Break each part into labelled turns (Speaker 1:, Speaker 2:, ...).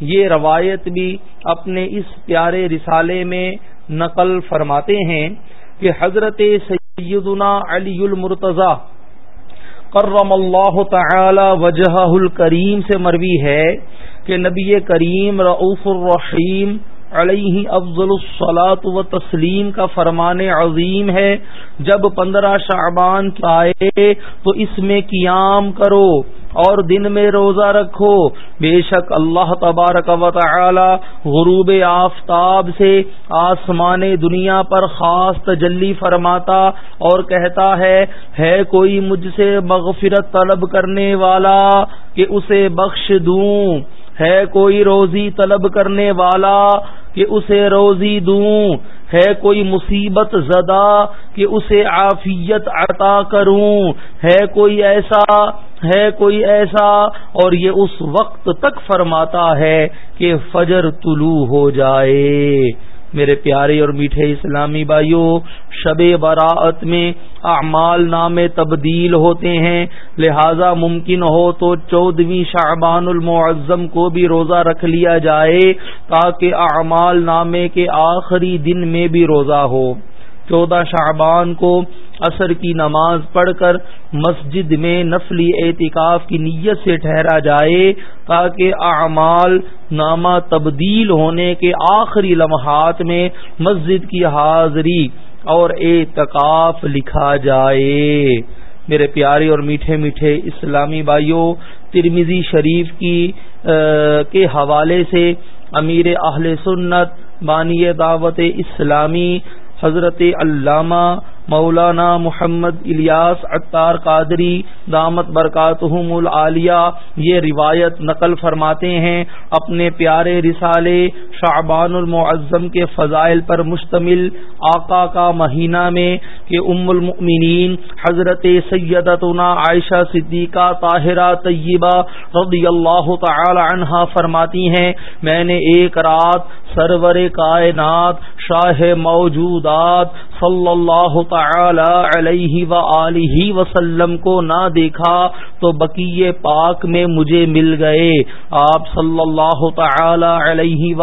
Speaker 1: یہ روایت بھی اپنے اس پیارے رسالے میں نقل فرماتے ہیں کہ حضرت سیدنا علی المرتضی کرم اللہ تعالی وجہ الکریم سے مروی ہے کہ نبی کریم رعف الرحیم علیہ افضل الصلاۃ و تسلیم کا فرمان عظیم ہے۔ جب پندرہ شعبان آئے تو اس میں قیام کرو۔ اور دن میں روزہ رکھو۔ بے شک اللہ تبارک و تعالی غروب آفتاب سے آسمان دنیا پر خاص تجلی فرماتا اور کہتا ہے ہے کوئی مجھ سے مغفرت طلب کرنے والا کہ اسے بخش دوں؟ ہے کوئی روزی طلب کرنے والا کہ اسے روزی دوں؟ ہے کوئی مصیبت زدہ کہ اسے عافیت عطا کروں؟ ہے کوئی ایسا ہے کوئی ایسا اور یہ اس وقت تک فرماتا ہے کہ فجر طلوع ہو جائے۔ میرے پیارے اور میٹھے اسلامی بھائیوں، شب براعت میں اعمال نامے تبدیل ہوتے ہیں۔ لہذا ممکن ہو تو چودہویں شعبان المعظم کو بھی روزہ رکھ لیا جائے تاکہ اعمال نامے کے آخری دن میں بھی روزہ ہو۔ چودہ شعبان کو عصر کی نماز پڑھ کر مسجد میں نفلی اعتکاف کی نیت سے ٹھہرا جائے تاکہ اعمال نامہ تبدیل ہونے کے آخری لمحات میں مسجد کی حاضری اور اعتکاف لکھا جائے۔ میرے پیارے اور میٹھے میٹھے اسلامی بھائیوں ترمیزی شریف کی کے حوالے سے امیر اہل سنت بانی دعوت اسلامی حضرت علامہ مولانا محمد الیاس اطار قادری، دامت برکاتہم العالیہ، یہ روایت نقل فرماتے ہیں اپنے پیارے رسالے شعبان المعظم کے فضائل پر مشتمل آقا کا مہینہ میں کہ ام المؤمنین حضرت سیدتنا عائشہ صدیقہ طاہرہ طیبہ رضی اللہ تعالی عنہا فرماتی ہیں، میں نے ایک رات سرور کائنات شاہ موجودات صلی اللہ تعالی علیہ و وسلم کو نہ دیکھا تو بقی پاک میں مجھے مل گئے۔ آپ صلی اللہ تعالی علیہ و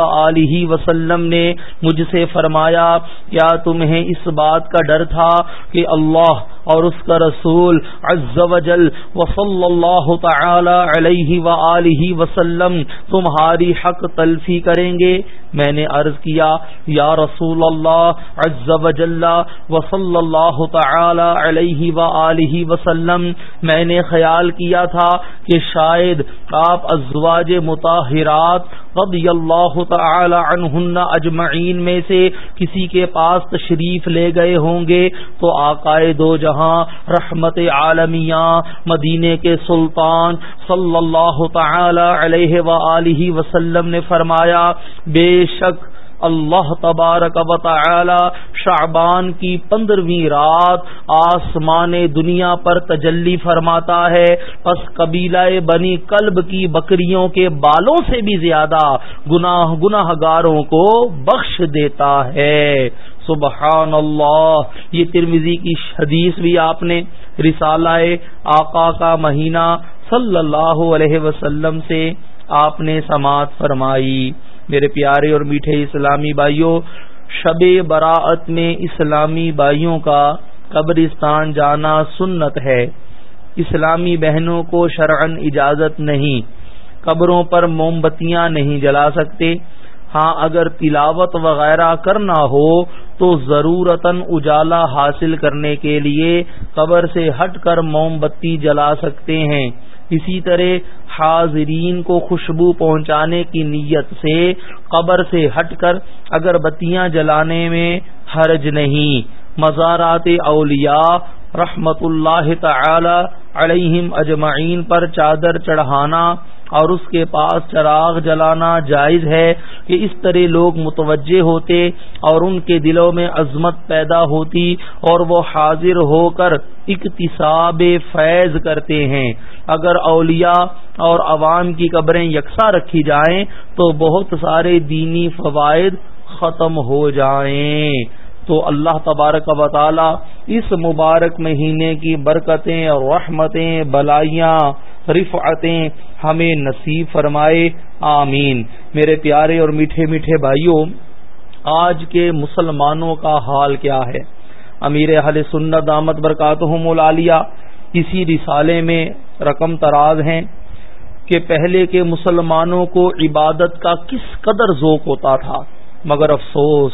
Speaker 1: وسلم نے مجھ سے فرمایا، کیا تمہیں اس بات کا ڈر تھا کہ اللہ اور اس کا رسول عز و جل وصلی اللہ تعالی علیہ و وسلم تمہاری حق تلفی کریں گے؟ میں نے عرض کیا، یا رسول اللہ عز و جل وصلی اللہ تعالی علیہ و وسلم، میں نے خیال کیا تھا کہ شاید آپ ازواج مطاہرات رضی اللہ تعالی عنہن اجمعین میں سے کسی کے پاس تشریف لے گئے ہوں گے، تو آقائے دو جہاں رحمت عالمیہ مدینے کے سلطان صلی اللہ تعالی علیہ و وسلم نے فرمایا، بے شک اللہ تبارک و تعالی شعبان کی پندرہویں رات آسمان دنیا پر تجلی فرماتا ہے، پس قبیلہ بنی کلب کی بکریوں کے بالوں سے بھی زیادہ گناہ گناہ گاروں کو بخش دیتا ہے۔ سبحان اللہ، یہ ترمیزی کی حدیث بھی آپ نے رسالہ آقا کا مہینہ صلی اللہ علیہ وسلم سے آپ نے سماعت فرمائی۔ میرے پیارے اور میٹھے اسلامی بھائیوں، شب براعت میں اسلامی بھائیوں کا قبرستان جانا سنت ہے۔ اسلامی بہنوں کو شرعن اجازت نہیں۔ قبروں پر موم بتیاں نہیں جلا سکتے۔ ہاں اگر تلاوت وغیرہ کرنا ہو تو ضرورت اجالا حاصل کرنے کے لیے قبر سے ہٹ کر موم بتی جلا سکتے ہیں۔ اسی طرح حاضرین کو خوشبو پہنچانے کی نیت سے قبر سے ہٹ کر اگر بتیاں جلانے میں حرج نہیں۔ مزارات اولیاء رحمت اللہ تعالی علیہم اجمعین پر چادر چڑھانا اور اس کے پاس چراغ جلانا جائز ہے کہ اس طرح لوگ متوجہ ہوتے اور ان کے دلوں میں عظمت پیدا ہوتی اور وہ حاضر ہو کر اقتصاب فیض کرتے ہیں۔ اگر اولیاء اور عوام کی قبریں یکساں رکھی جائیں تو بہت سارے دینی فوائد ختم ہو جائیں۔ تو اللہ تبارک و تعالی اس مبارک مہینے کی برکتیں اور رحمتیں، بلائیاں رفعتیں ہمیں نصیب فرمائے۔ آمین۔ میرے پیارے اور میٹھے میٹھے بھائیوں، آج کے مسلمانوں کا حال کیا ہے؟ امیر اہل سنت دامت برکاتہم العالیہ، اسی رسالے میں رقم تراز ہیں کہ پہلے کے مسلمانوں کو عبادت کا کس قدر ذوق ہوتا تھا، مگر افسوس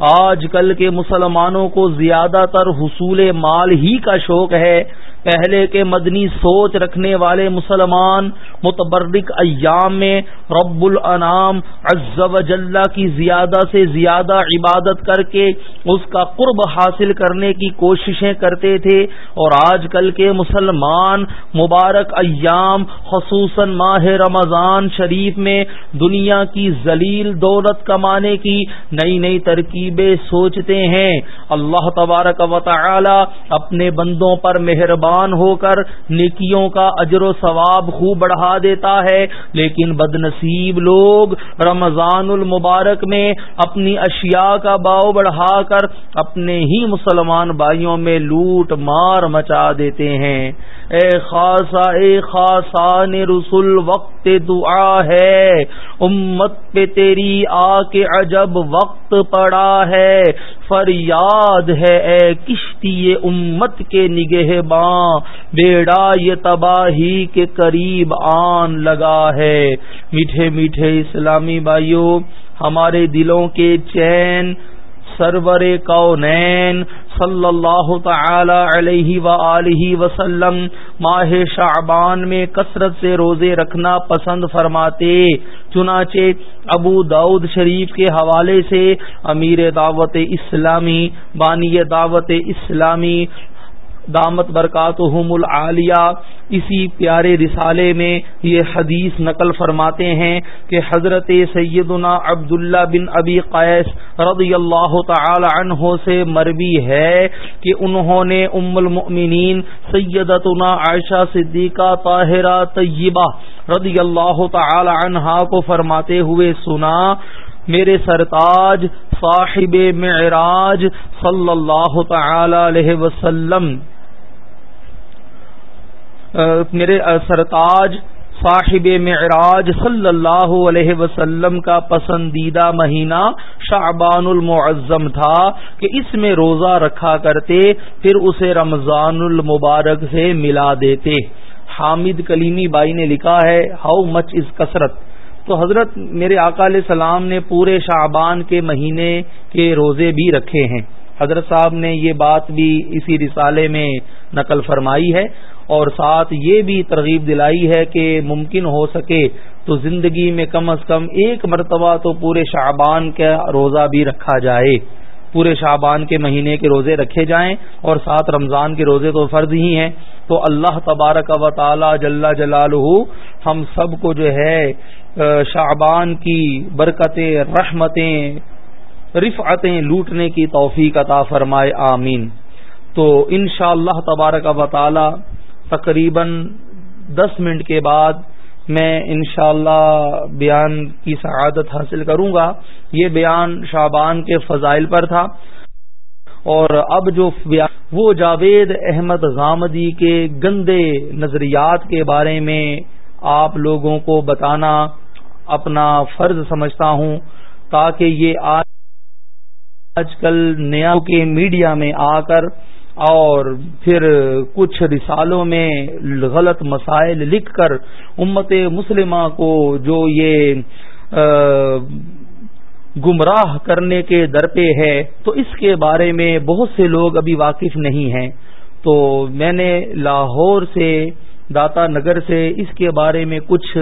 Speaker 1: آج کل کے مسلمانوں کو زیادہ تر حصول مال ہی کا شوق ہے۔ پہلے کے مدنی سوچ رکھنے والے مسلمان متبرک ایام میں رب الانام عز و جلہ کی زیادہ سے زیادہ عبادت کر کے اس کا قرب حاصل کرنے کی کوششیں کرتے تھے۔ اور آج کل کے مسلمان مبارک ایام، خصوصاً ماہ رمضان شریف میں دنیا کی ذلیل دولت کمانے کی نئی نئی ترکیب ترکیبیں سوچتے ہیں۔ اللہ تبارک و تعالی اپنے بندوں پر مہربان ہو کر نیکیوں کا اجر و ثواب خوب بڑھا دیتا ہے۔ لیکن بد نصیب لوگ رمضان المبارک میں اپنی اشیاء کا باؤ بڑھا کر اپنے ہی مسلمان بھائیوں میں لوٹ مار مچا دیتے ہیں۔ اے خاصا، اے خاصان رسول، وقت دعا ہے۔ امت پہ تیری آ کے عجب وقت پڑا ہے۔ فریاد ہے اے کشتی امت کے نگہ باں بیڑا، یہ تباہی کے قریب آن لگا ہے۔ میٹھے میٹھے اسلامی بھائیوں ہمارے دلوں کے چین سرور کونین صلی اللہ تعالی علیہ و وسلم، ماہ شعبان میں کثرت سے روزے رکھنا پسند فرماتے، چنانچہ ابو داود شریف کے حوالے سے امیر دعوت اسلامی، بانی دعوت اسلامی دامت برکاتہم العالیہ۔ اسی پیارے رسالے میں یہ حدیث نقل فرماتے ہیں کہ حضرت سیدنا عبداللہ بن ابی قیس رضی اللہ تعالی عنہ سے مربی ہے کہ انہوں نے ام المؤمنین سیدتنا عائشہ صدیقہ طاہرہ طیبہ رضی اللہ تعالی عنہا کو فرماتے ہوئے سنا، میرے سرتاج صاحب معراج صلی اللہ تعالی علیہ وسلم میرے سرتاج صاحب معراج صلی اللہ علیہ وسلم کا پسندیدہ مہینہ شعبان المعظم تھا کہ اس میں روزہ رکھا کرتے، پھر اسے رمضان المبارک سے ملا دیتے۔ حامد کلیمی بائی نے لکھا ہے ہاؤ مچ از کثرت؟ تو حضرت میرے آقا علیہ السلام نے پورے شعبان کے مہینے کے روزے بھی رکھے ہیں۔ حضرت صاحب نے یہ بات بھی اسی رسالے میں نقل فرمائی ہے۔ اور ساتھ یہ بھی ترغیب دلائی ہے کہ ممکن ہو سکے تو زندگی میں کم از کم ایک مرتبہ تو پورے شعبان کا روزہ بھی رکھا جائے۔ پورے شعبان کے مہینے کے روزے رکھے جائیں اور ساتھ رمضان کے روزے تو فرض ہی ہیں۔ تو اللہ تبارک و تعالی جل جلال ہم سب کو جو ہے شعبان کی برکتیں، رحمتیں، رفعتیں لوٹنے کی توفیق عطا فرمائے، آمین۔ تو انشاءاللہ اللہ تبارک و تعالی تقریباً دس منٹ کے بعد میں انشاءاللہ اللہ بیان کی سعادت حاصل کروں گا۔ یہ بیان شابان کے فضائل پر تھا۔ اور اب جو بیان وہ جاوید احمد غامدی کے گندے نظریات کے بارے میں آپ لوگوں کو بتانا اپنا فرض سمجھتا ہوں تاکہ یہ آج کل نیا کے میڈیا میں آ کر اور پھر کچھ رسالوں میں غلط مسائل لکھ کر امت مسلمہ کو جو یہ گمراہ کرنے کے درپے ہے، تو اس کے بارے میں بہت سے لوگ ابھی واقف نہیں ہیں۔ تو میں نے لاہور سے، داتا نگر سے اس کے بارے میں کچھ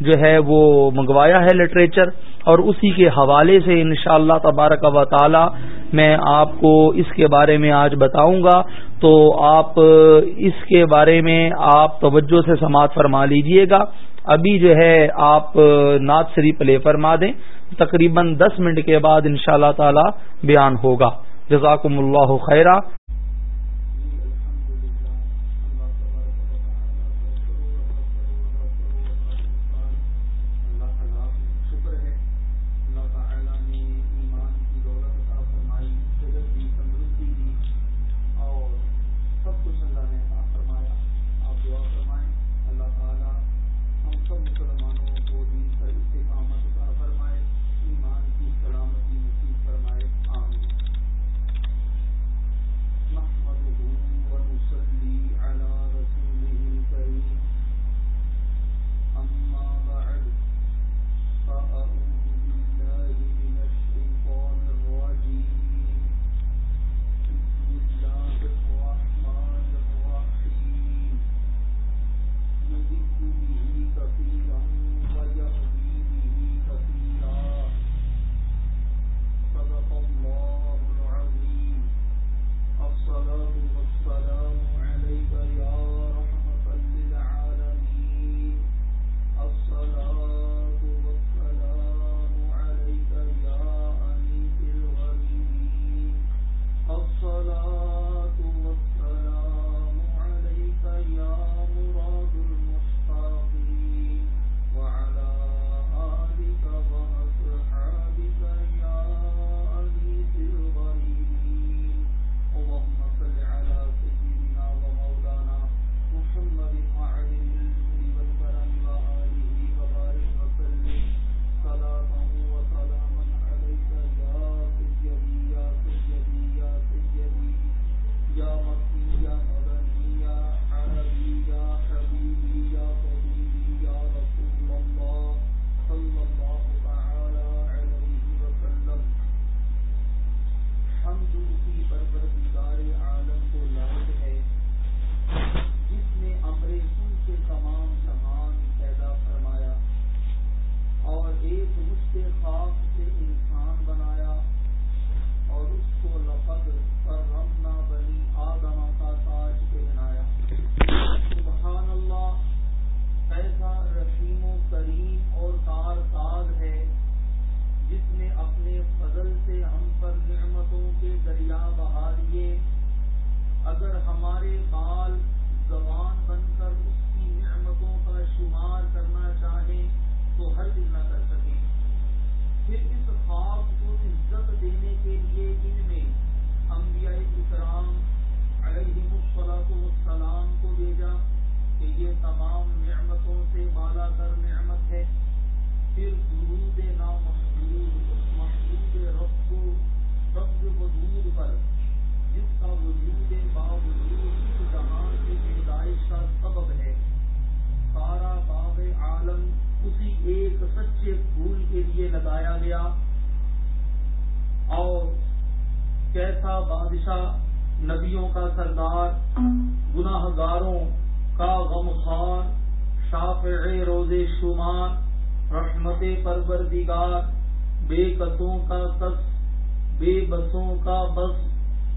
Speaker 1: جو ہے وہ منگوایا ہے لٹریچر۔ اور اسی کے حوالے سے انشاءاللہ اللہ تبارک و تعالی میں آپ کو اس کے بارے میں آج بتاؤں گا۔ تو آپ اس کے بارے میں آپ توجہ سے سماعت فرما لیجیے گا۔ ابھی جو ہے آپ نعت سری پلے فرما دیں۔ تقریباً دس منٹ کے بعد ان اللہ تعالی بیان ہوگا۔ جزاکم اللہ خیرہ کیسا بادشاہ، نبیوں کا سردار گناہ گاروں کا غم خان شاف روز شمار، رحمت پروردگار، بے قصوں کا کس، بے بسوں کا بس،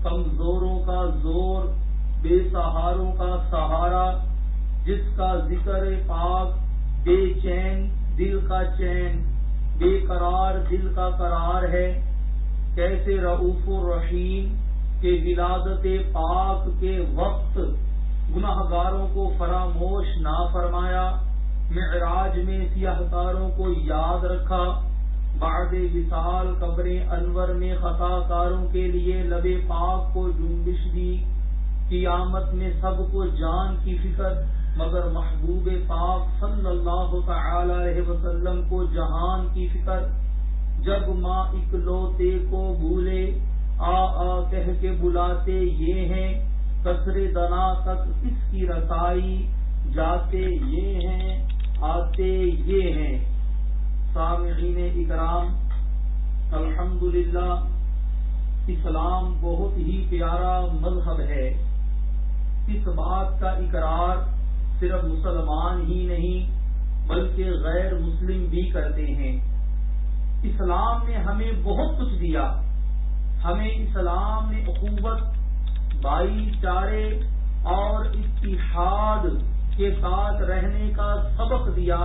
Speaker 1: کمزوروں کا زور، بے سہاروں کا سہارا، جس کا ذکر پاک، بے چین دل کا چین، بے قرار دل کا قرار ہے۔ کیسے رعوف الرحیم کے ولادت پاک کے وقت گناہ گاروں کو فراموش نہ فرمایا، معراج میں سیاہ کاروں کو یاد رکھا، بعد وصال قبر انور میں خطا کاروں کے لیے لب پاک کو جنبش دی۔ قیامت میں سب کو جان کی فکر، مگر محبوب پاک صلی اللہ تعالی علیہ وسلم کو جہان کی فکر۔ جب ماں اکلوتے کو بھولے، آ آ، کہہ کے بلاتے، یہ ہیں کثر دنا تک اس کی رسائی، جاتے یہ ہیں، آتے یہ ہیں۔ سامعین اکرام، الحمدللہ، اسلام بہت ہی پیارا مذہب ہے۔ اس بات کا اقرار صرف مسلمان ہی نہیں، بلکہ غیر مسلم بھی کرتے ہیں۔ اسلام نے ہمیں بہت کچھ دیا۔ ہمیں اسلام نے اخوت بھائی چارے اور اتحاد کے ساتھ رہنے کا سبق دیا۔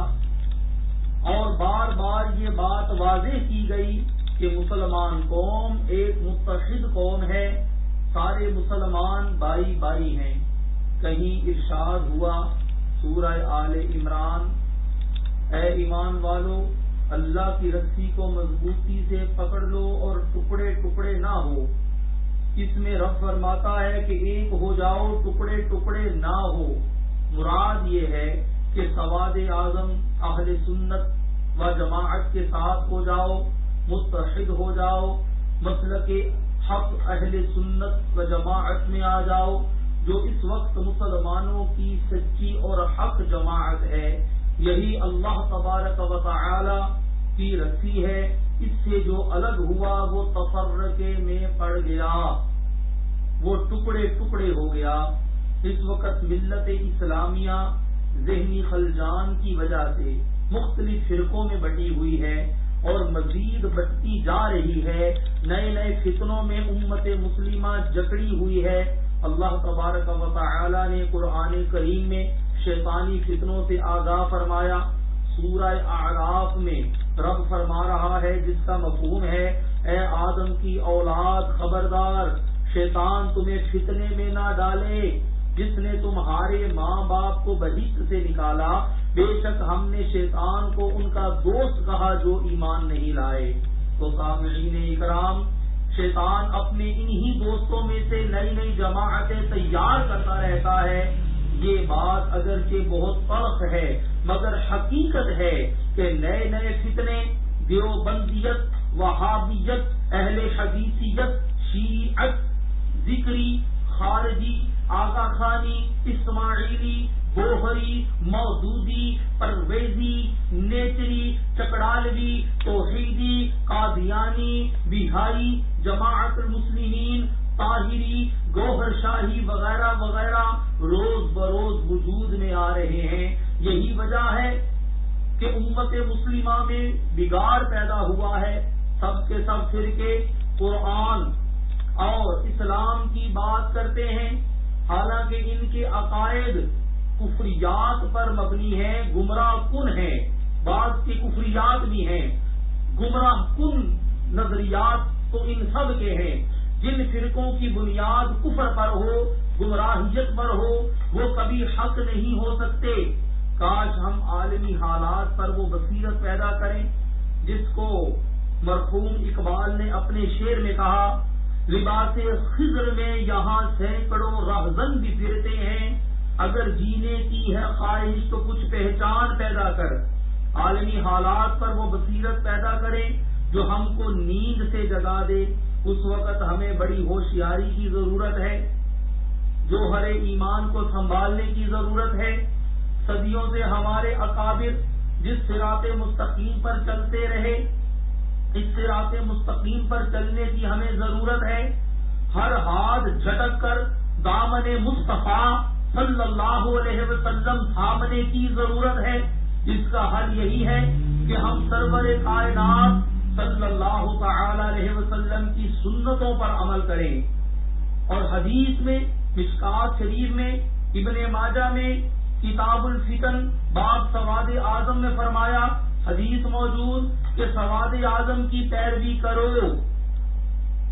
Speaker 1: اور بار بار یہ بات واضح کی گئی کہ مسلمان قوم ایک متحد قوم ہے۔ سارے مسلمان بائی بائی ہیں۔ کہیں ارشاد ہوا سورہ آل عمران، اے ایمان والو اللہ کی رسی کو مضبوطی سے پکڑ لو اور ٹکڑے ٹکڑے نہ ہو۔ اس میں رب فرماتا ہے کہ ایک ہو جاؤ، ٹکڑے ٹکڑے نہ ہو۔ مراد یہ ہے کہ سواد اعظم اہل سنت و جماعت کے ساتھ ہو جاؤ متحد ہو جاؤ، مسلک حق اہل سنت و جماعت میں آ جاؤ، جو اس وقت مسلمانوں کی سچی اور حق جماعت ہے۔ یہی اللہ تبارک و تعالی کی رسی ہے، اس سے جو الگ ہوا وہ تفرقے میں پڑ گیا۔ وہ ٹکڑے ٹکڑے ہو گیا۔ اس وقت ملت اسلامیہ ذہنی خلجان کی وجہ سے مختلف فرقوں میں بٹی ہوئی ہے اور مزید بٹتی جا رہی ہے۔ نئے نئے فتنوں میں امت مسلمہ جکڑی ہوئی ہے۔ اللہ تبارک و تعالی نے قرآن کریم میں شیطانی فتنوں سے آگاہ فرمایا۔ سورہ اعراف میں رب فرما رہا ہے، جس کا مفہوم ہے، اے آدم کی اولاد، خبردار، شیطان تمہیں فتنے میں نہ ڈالے۔ جس نے تمہارے ماں باپ کو بہت سے نکالا، بے شک ہم نے شیطان کو ان کا دوست کہا جو ایمان نہیں لائے۔ تو سامعین اکرام، شیطان اپنے انہی دوستوں میں سے نئی نئی جماعتیں تیار کرتا رہتا ہے۔ یہ بات اگرچہ بہت فرق ہے مگر حقیقت ہے کہ نئے نئے فتنے، دیوبندیت، وہابیت، اہل حدیثیت، شیعت، ذکری، خارجی آقا خانی اسماعیلی، گوہری، مودودی، پرویزی نیچری چکڑالوی توحیدی، قادیانی بہاری جماعت المسلمین، طاہری، گوہر شاہی وغیرہ وغیرہ روز بروز وجود میں آ رہے ہیں۔ یہی وجہ ہے کہ امت مسلمہ میں بگاڑ پیدا ہوا ہے۔ سب کے سب فرقے قرآن اور اسلام کی بات کرتے ہیں۔ حالانکہ ان کے عقائد کفریات پر مبنی ہیں، گمراہ کن ہیں۔ بعض کی کفریات بھی ہیں۔ گمراہ کن نظریات تو ان سب کے ہیں۔ جن فرقوں کی بنیاد کفر پر ہو، گمراہیت پر ہو، وہ کبھی حق نہیں ہو سکتے۔ کاش ہم عالمی حالات پر وہ بصیرت پیدا کریں جس کو مرحوم اقبال نے اپنے شعر میں کہا، لباس خضر میں یہاں سینکڑوں رہزن بھی پھرتے ہیں، اگر جینے کی ہے خواہش تو کچھ پہچان پیدا کر۔ عالمی حالات پر وہ بصیرت پیدا کرے جو ہم کو نیند سے جگا دے۔ اس وقت ہمیں بڑی ہوشیاری کی ضرورت ہے جو ہر ایمان کو سنبھالنے کی ضرورت ہے۔ صدیوں سے ہمارے اکابر جس سراط مستقیم پر چلتے رہے، اس سراط مستقیم پر چلنے کی ہمیں ضرورت ہے۔ ہر ہاتھ جھٹک کر دامن مصطفیٰ صلی اللہ علیہ وسلم تھامنے کی ضرورت ہے۔ جس کا حل یہی ہے کہ ہم سرور کائنات صلی اللہ تعالی علیہ وسلم کی سنتوں پر عمل کریں۔ اور حدیث میں، مشکات شریف میں، ابن ماجہ میں کتاب الفتن باب سواد اعظم میں فرمایا، حدیث موجود کہ سواد اعظم کی پیروی کرو۔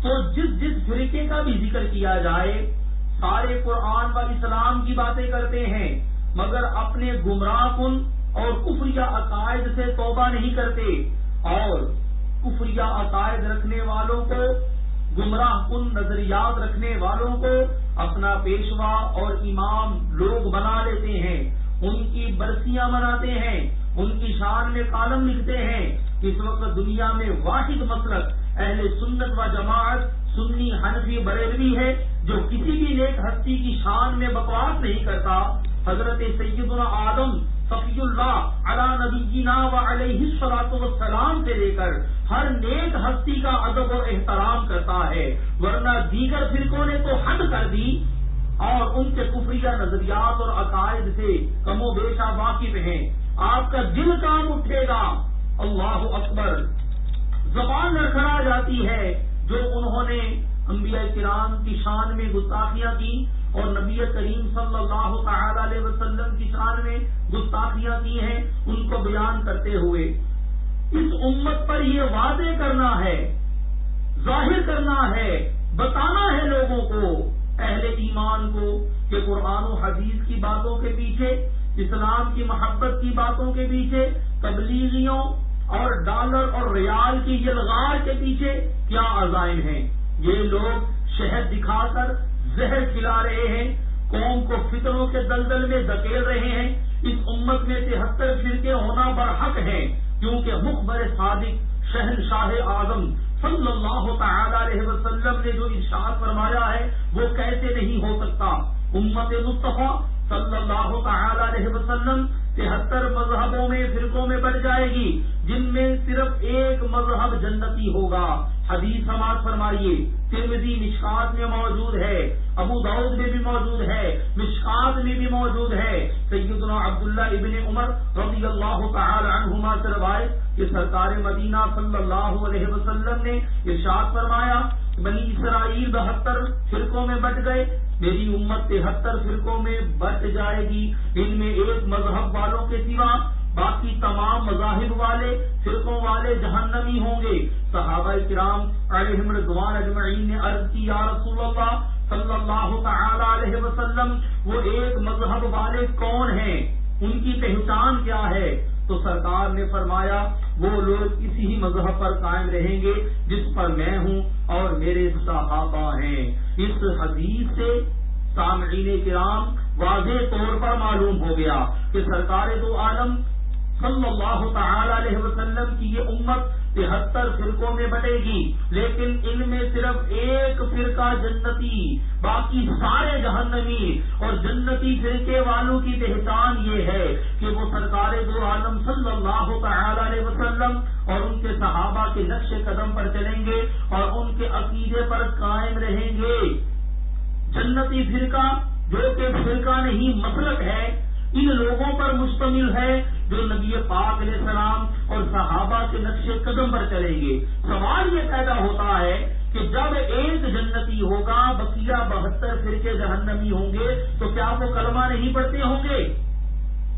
Speaker 1: تو جس جس فرقے کا بھی ذکر کیا جائے، سارے قرآن و اسلام کی باتیں کرتے ہیں، مگر اپنے گمراہ کن اور کفریہ عقائد سے توبہ نہیں کرتے، اور کفریہ عقائد رکھنے والوں کو، گمراہ کن نظریات رکھنے والوں کو اپنا پیشوا اور امام لوگ بنا لیتے ہیں، ان کی برسیاں مناتے ہیں، ان کی شان میں کالم لکھتے ہیں۔ اس وقت دنیا میں واحد مسلک، اہل سنت و جماعت، سنی حنفی بریلوی ہے، جو کسی بھی نیک ہستی کی شان میں بکواس نہیں کرتا۔ حضرت سیدنا آدم صفی اللہ علا نبی و علیہ سلاط وسلام سے لے کر ہر نیک ہستی کا ادب و احترام کرتا ہے، ورنہ دیگر فرقوں نے تو حد کر دی اور ان کے کفریہ نظریات اور عقائد سے کم و بیشا واقف ہیں۔ آپ کا دل کام اٹھے گا۔ اللہ اکبر۔ زبان لڑکھڑا جاتی ہے، جو انہوں نے انبیاء کرام کی شان میں گستاخیاں کی اور نبی کریم صلی اللہ تعالی علیہ وسلم کی شان میں گستاخیاں کی ہیں، ان کو بیان کرتے ہوئے۔ اس امت پر یہ وعدے کرنا ہے، ظاہر کرنا ہے، بتانا ہے لوگوں کو، اہل ایمان کو، کہ قرآن و حدیث کی باتوں کے پیچھے، اسلام کی محبت کی باتوں کے پیچھے، تبلیغیوں اور ڈالر اور ریال کی یلغار کے پیچھے کیا عزائم ہیں۔ یہ لوگ شہد دکھا کر زہر کھلا رہے ہیں، قوم کو فطروں کے دلدل میں دکیل رہے ہیں اس امت میں تہتر فرقے ہونا برحق ہے، کیونکہ مخبر صادق شہن شاہ اعظم صلی اللہ تعالی علیہ وسلم نے جو ارشاد فرمایا ہے، وہ کیسے نہیں ہو سکتا؟ امت مصطفیٰ صلی اللہ تعالی علیہ وسلم تہتر مذہبوں میں، فرقوں میں بڑھ جائے گی، جن میں صرف ایک مذہب جنتی ہوگا۔ حدیث سماج فرمائیے۔ ترمزی مشکات میں موجود ہے، ابو داؤد میں بھی موجود ہے، مشکات میں بھی موجود ہے۔ سیدنا عبداللہ ابن عمر رضی اللہ تعالی عنہما سے روایت کہ سرکار مدینہ صلی اللہ علیہ وسلم نے ارشاد فرمایا بنی اسرائیل بہتر فرقوں میں بٹ گئے، میری امت تہتر فرقوں میں بٹ جائے گی۔ ان میں ایک مذہب والوں کے سوا باقی تمام مذاہب والے، فرقوں والے جہنمی ہوں گے۔ صحابہ کرام علیہ رضوان اجمعین نے عرض کی، یا رسول اللہ صلی اللہ تعالی علیہ وسلم، وہ ایک مذہب والے کون ہیں؟ ان کی پہچان کیا ہے؟ تو سرکار نے فرمایا، وہ لوگ اسی ہی مذہب پر قائم رہیں گے جس پر میں ہوں اور میرے صحابہ ہیں۔ اس حدیث سے سامعین کرام واضح طور پر معلوم ہو گیا کہ سرکار دو عالم صلی اللہ تعالی علیہ وسلم کی یہ امت تہتر فرقوں میں بٹے گی، لیکن ان میں صرف ایک فرقہ جنتی، باقی سارے جہنمی۔ اور جنتی فرقے والوں کی پہچان یہ ہے کہ وہ سرکار دو عالم صلی اللہ تعالی علیہ وسلم اور ان کے صحابہ کے نقش قدم پر چلیں گے اور ان کے عقیدے پر قائم رہیں گے۔ جنتی فرقہ جو کہ فرقہ نہیں، مسلک ہے، ان لوگوں پر مشتمل ہے۔ جو نبی پاک علیہ السلام اور صحابہ کے نقش قدم پر چلیں گے۔ سوال یہ پیدا ہوتا ہے کہ جب ایک جنتی ہوگا، بقیہ بہتر فرقے جہنمی ہوں گے، تو کیا وہ کلمہ نہیں پڑھتے ہوں گے؟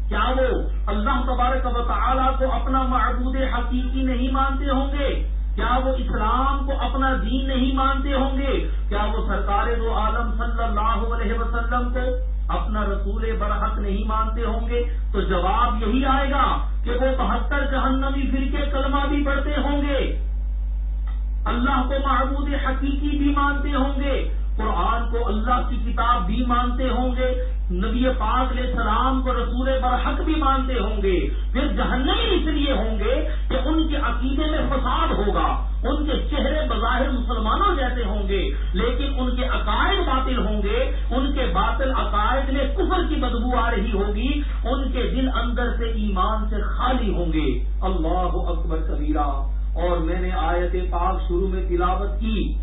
Speaker 1: کیا وہ اللہ تبارک و تعالیٰ کو اپنا معبود حقیقی نہیں مانتے ہوں گے؟ کیا وہ اسلام کو اپنا دین نہیں مانتے ہوں گے؟ کیا وہ سرکار دو عالم صلی اللہ علیہ وسلم کو اپنا رسول برحق نہیں مانتے ہوں گے، تو جواب یہی آئے گا کہ وہ بہتر جہنمی فرقے کلمہ بھی پڑھتے ہوں گے۔ اللہ کو معبود حقیقی بھی مانتے ہوں گے۔ قرآن کو اللہ کی کتاب بھی مانتے ہوں گے، نبی پاک علیہ السلام کو رسول برحق بھی مانتے ہوں گے، پھر جہنمی اس لیے ہوں گے کہ ان کے عقیدے میں فساد ہوگا، ان کے چہرے بظاہر مسلمانوں جیسے ہوں گے، لیکن ان کے عقائد باطل ہوں گے، ان کے باطل عقائد میں کفر کی بدبو آ رہی ہوگی، ان کے دل اندر سے ایمان سے خالی ہوں گے۔ اللہ اکبر کبیرہ، اور میں نے آیت پاک شروع میں تلاوت کی۔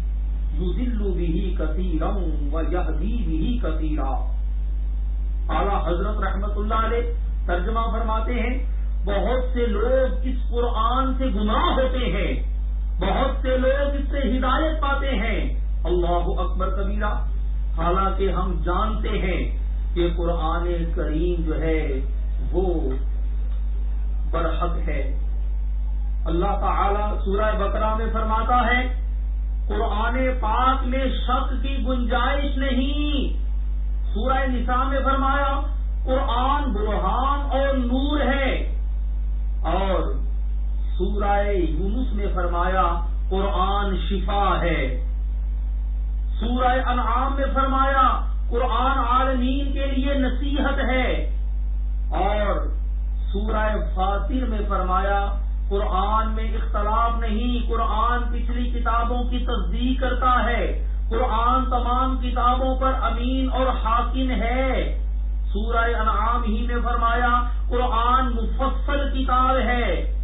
Speaker 1: یو دلو بھی کثیرم و یادی بھی کثیرہ اعلیٰ حضرت رحمت اللہ علیہ ترجمہ فرماتے ہیں، بہت سے لوگ اس قرآن سے گمراہ ہوتے ہیں، بہت سے لوگ اس سے ہدایت پاتے ہیں۔ اللہ اکبر کبیرہ، حالانکہ ہم جانتے ہیں کہ قرآن کریم جو ہے، وہ برحق ہے۔ اللہ تعالی سورہ بقرہ میں فرماتا ہے قرآن پاک میں شک کی گنجائش نہیں۔ سورہ نساء میں فرمایا، قرآن برہان اور نور ہے۔ اور سورہ یونس میں فرمایا، قرآن شفا ہے۔ سورہ انعام میں فرمایا، قرآن عالمین کے لیے نصیحت ہے۔ اور سورہ فاطر میں فرمایا قرآن میں اختلاف نہیں، قرآن پچھلی کتابوں کی تصدیق کرتا ہے۔ قرآن تمام کتابوں پر امین اور حاکم ہے۔ سورہ انعام ہی میں فرمایا، قرآن مفصل کتاب ہے۔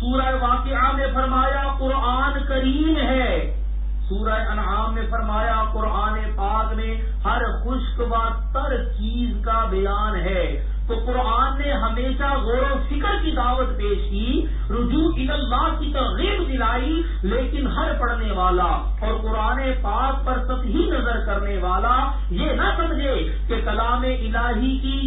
Speaker 1: سورہ واقعہ میں فرمایا، قرآن کریم ہے۔ سورہ انعام میں فرمایا، قرآن پاک میں ہر خشک و تر چیز کا بیان ہے۔ تو قرآن نے ہمیشہ غور و فکر کی دعوت پیش کی، رجوع اللہ کی ترغیب دلائی، لیکن ہر پڑھنے والا اور قرآن پاک پر سطحی نظر کرنے والا یہ نہ سمجھے کہ کلام الہی کی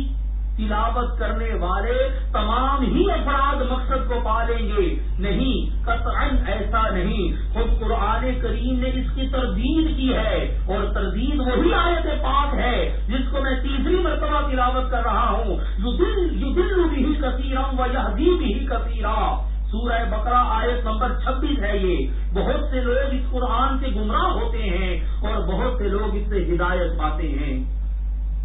Speaker 1: تلاوت کرنے والے تمام ہی افراد مقصد کو پالیں گے۔ نہیں، قطعا ایسا نہیں۔ خود قرآن کریم نے اس کی تردید کی ہے اور تردید وہی آیت پاک ہے جس کو میں تیسری مرتبہ تلاوت کر رہا ہوں۔ یو دل بھی کثیرم و یہ بھی کثیرہ سورہ بکرا آیت نمبر چھبیس ہے یہ۔ بہت سے لوگ اس قرآن سے گمراہ ہوتے ہیں اور بہت سے لوگ اس سے ہدایت پاتے ہیں۔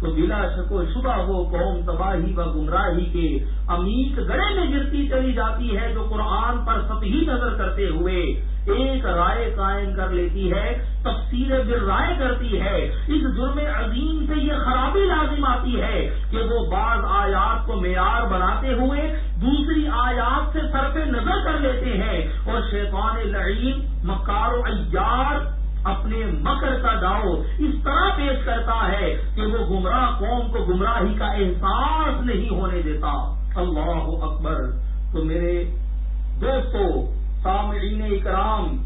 Speaker 1: تو بلا شک و شبہ وہ قوم تباہی و گمراہی کے امیک گڑے میں گرتی چلی جاتی ہے جو قرآن پر سطحی نظر کرتے ہوئے ایک رائے قائم کر لیتی ہے تفصیل بر رائے کرتی ہے۔ اس جرم عظیم سے یہ خرابی لازم آتی ہے کہ وہ بعض آیات کو معیار بناتے ہوئے دوسری آیات سے سر پہ نظر کر لیتے ہیں اور شیطان لعین، مکار و ایار اپنے مکر کا داؤ اس طرح پیش کرتا ہے کہ وہ گمراہ قوم کو گمراہی کا احساس نہیں ہونے دیتا۔ اللہ اکبر۔ تو میرے دوستو، سامعین اکرام،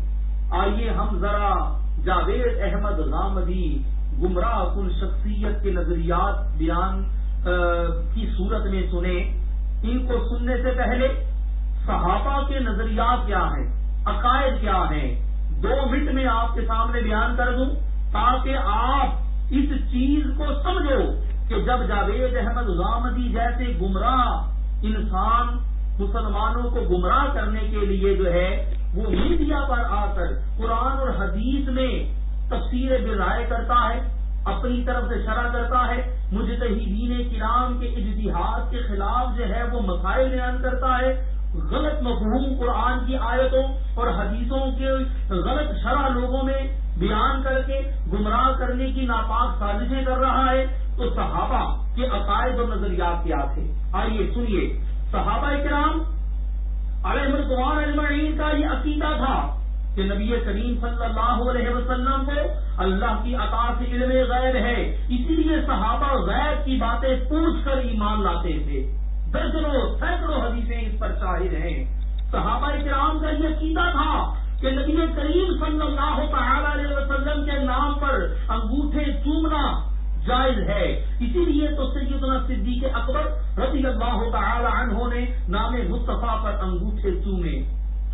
Speaker 1: آئیے ہم ذرا جاوید احمد غامدی گمراہ کن شخصیت کے نظریات بیان کی صورت میں سنیں۔ ان کو سننے سے پہلے صحابہ کے نظریات کیا ہیں؟ عقائد کیا ہیں؟ دو منٹ میں آپ کے سامنے بیان کر دوں تاکہ آپ اس چیز کو سمجھو کہ جب جاوید احمد غامدی جیسے گمراہ انسان مسلمانوں کو گمراہ کرنے کے لیے جو ہے، وہ میڈیا پر آ کر قرآن اور حدیث میں تفصیل برائے کرتا ہے، اپنی طرف سے شرح کرتا ہے مجھے کرام کے اجتہاد کے خلاف جو ہے، وہ مسائل بیان کرتا ہے۔ غلط مفہوم قرآن کی آیتوں اور حدیثوں کے غلط شرح لوگوں میں بیان کر کے گمراہ کرنے کی ناپاک سازشیں کر رہا ہے، تو صحابہ کے عقائد اور نظریات کیا تھے آئیے سنیے۔ صحابہ کرام علیہ القمان اجمعین کا یہ عقیدہ تھا کہ نبی کریم صلی اللہ علیہ وسلم کو اللہ کی عطا سے علم غیر ہے۔ اسی لیے صحابہ غیر کی باتیں پوچھ کر ایمان لاتے تھے۔ درجنوں سینکڑوں حدیثیں اس پر شاہد ہیں۔ صحابہ کرام کا یہ عقیدہ تھا کہ نبی کریم صلی اللہ تعالی علیہ وسلم کے نام پر انگوٹھے چومنا جائز ہے۔ اسی لیے تو سیدنا صدیق اکبر رضی اللہ تعالی عنہ نے نام مصطفیٰ پر انگوٹھے چومے۔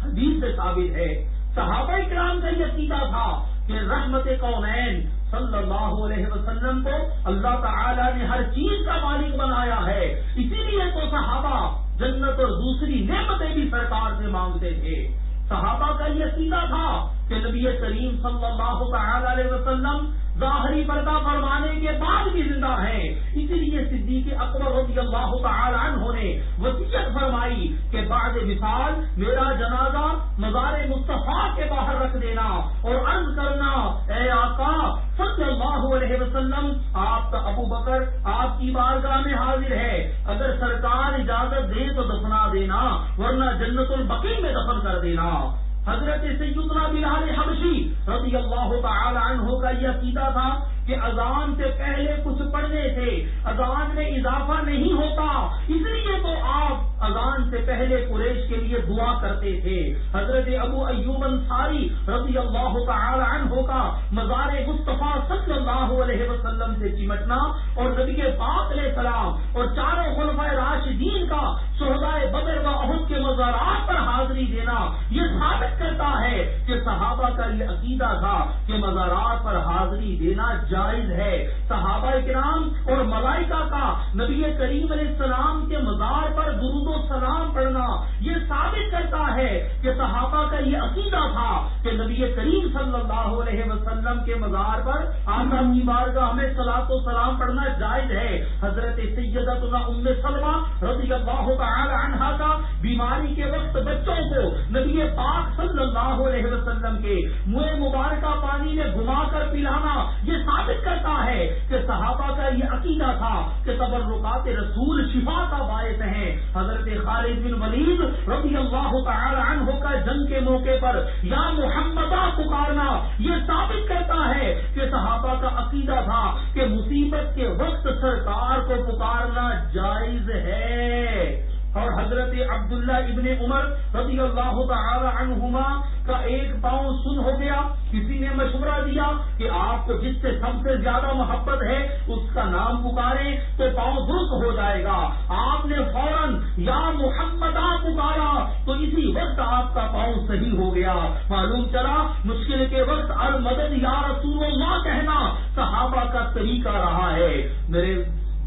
Speaker 1: حدیث سے ثابت ہے۔ صحابہ کرام کا یہ عقیدہ تھا کہ رحمت کونین صلی اللہ علیہ وسلم کو اللہ تعالی نے ہر چیز کا مالک بنایا ہے۔ اسی لیے تو صحابہ جنت اور دوسری نعمتیں بھی سرکار سے مانگتے تھے۔ صحابہ کا یہ سیدھا تھا کہ نبی کریم صلی اللہ تعالی علیہ وسلم ظاہری پردہ فرمانے کے بعد بھی زندہ ہیں۔ اسی لیے صدیق اکبر رضی اللہ تعالی عنہ نے وسیعت فرمائی کہ بعد مثال میرا جنازہ مزار مصطفیٰ کے باہر رکھ دینا اور عرض کرنا، اے آقا، صلی اللہ علیہ وسلم، آپ کا ابو بکر آپ کی بارگاہ میں حاضر ہے۔ اگر سرکار اجازت دے تو دفنا دینا، ورنہ جنت البقی میں دفن کر دینا۔ حضرت سیدنا بلال حبشی رضی اللہ تعالی عنہ کا یہ عقیدہ تھا کہ اذان سے پہلے کچھ پڑھنے سے اذان میں اضافہ نہیں ہوتا، اس لیے تو آپ اذان سے پہلے قریش کے لیے دعا کرتے تھے۔ حضرت ابو ایوب انصاری رضی اللہ تعالی عنہ کا مزار مصطفیٰ صلی اللہ علیہ وسلم سے چمٹنا اور نبی پاک علیہ السلام اور چاروں خلفۂ راشدین کا شہدائے بدر و عہد کے مزارات پر حاضری دینا یہ ثابت کرتا ہے کہ صحابہ کا یہ عقیدہ تھا کہ مزارات پر حاضری دینا جائز ہے۔ صحابہ کرام اور ملائکہ کا نبی کریم علیہ السلام کے مزار پر درود و سلام پڑھنا یہ ثابت کرتا ہے کہ صحابہ کا یہ عقیدہ تھا کہ نبی کریم صلی اللہ علیہ وسلم کے مزار پر آسا کی بار کا ہمیں سلاط و سلام پڑھنا جائز ہے۔ حضرت سیدت ام سلمہ رضی اللہ تعالی عنہ کا بیماری کے وقت بچوں کو نبی پاک صلی اللہ علیہ وسلم کے منہ مبارکہ پانی میں گھما کر پلانا یہ ثابت کرتا ہے کہ صحابہ کا یہ عقیدہ تھا کہ تبرکات رسول شفا کا باعث ہیں۔ حضرت خالد بن ولید رضی اللہ تعالی عنہ کا جنگ کے موقع پر یا محمدہ پکارنا یہ ثابت کرتا ہے کہ صحابہ کا عقیدہ تھا کہ مصیبت کے وقت سرکار کو پکارنا جائز ہے۔ اور حضرت عبداللہ ابن عمر رضی اللہ تعالی عنہما کا ایک پاؤں سن ہو گیا۔ کسی نے مشورہ دیا کہ آپ کو جس سے سب سے زیادہ محبت ہے اس کا نام پکارے تو پاؤں درست ہو جائے گا۔ آپ نے فوراً یا محمد پکارا، تو اسی وقت آپ کا پاؤں صحیح ہو گیا۔ معلوم چلا، مشکل کے وقت المدد یا رسول اللہ کہنا صحابہ کا طریقہ رہا ہے۔ میرے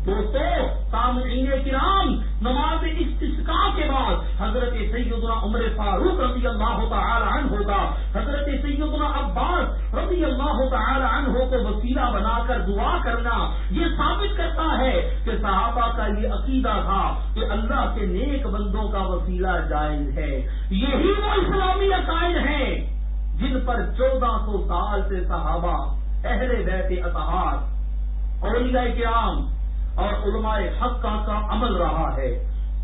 Speaker 1: دوستو، سامعین کرام، نماز استسقاء کے بعد حضرت سیدنا عمر فاروق رضی اللہ تعالی عنہ ہوگا حضرت سیدنا عباس رضی اللہ تعالی عنہ کو وسیلہ بنا کر دعا کرنا، یہ ثابت کرتا ہے کہ صحابہ کا یہ عقیدہ تھا کہ اللہ کے نیک بندوں کا وسیلہ جائز ہے۔ یہی وہ اسلامی عقائد ہیں جن پر چودہ سو سال سے صحابہ، اہل بیت اتحاد اولیاء کرام اور علماء حق کا عمل رہا ہے۔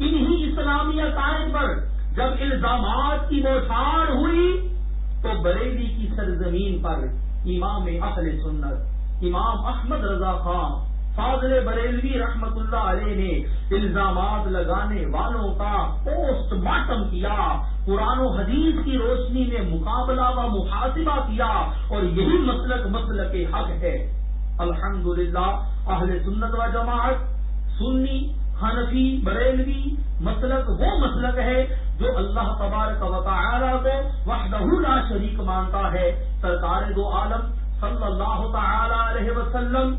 Speaker 1: انہی اسلامی عقائد پر جب الزامات کی بوچھاڑ ہوئی، تو بریلی کی سرزمین پر امام اہل سنت، امام احمد رضا خان، فاضل بریلوی رحمت اللہ علیہ نے الزامات لگانے والوں کا پوسٹ مارٹم کیا، قرآن و حدیث کی روشنی میں مقابلہ و محاسبہ کیا، اور یہی مسلک مسلک حق ہے۔ الحمدللہ اہل سنت و جماعت، سنی، حنفی، بریلوی، مسلک، وہ مسلک ہے جو اللہ تبارک و تعالی کو وحدہ لا شریک مانتا ہے۔ سرکار دو عالم صلی اللہ تعالی علیہ وسلم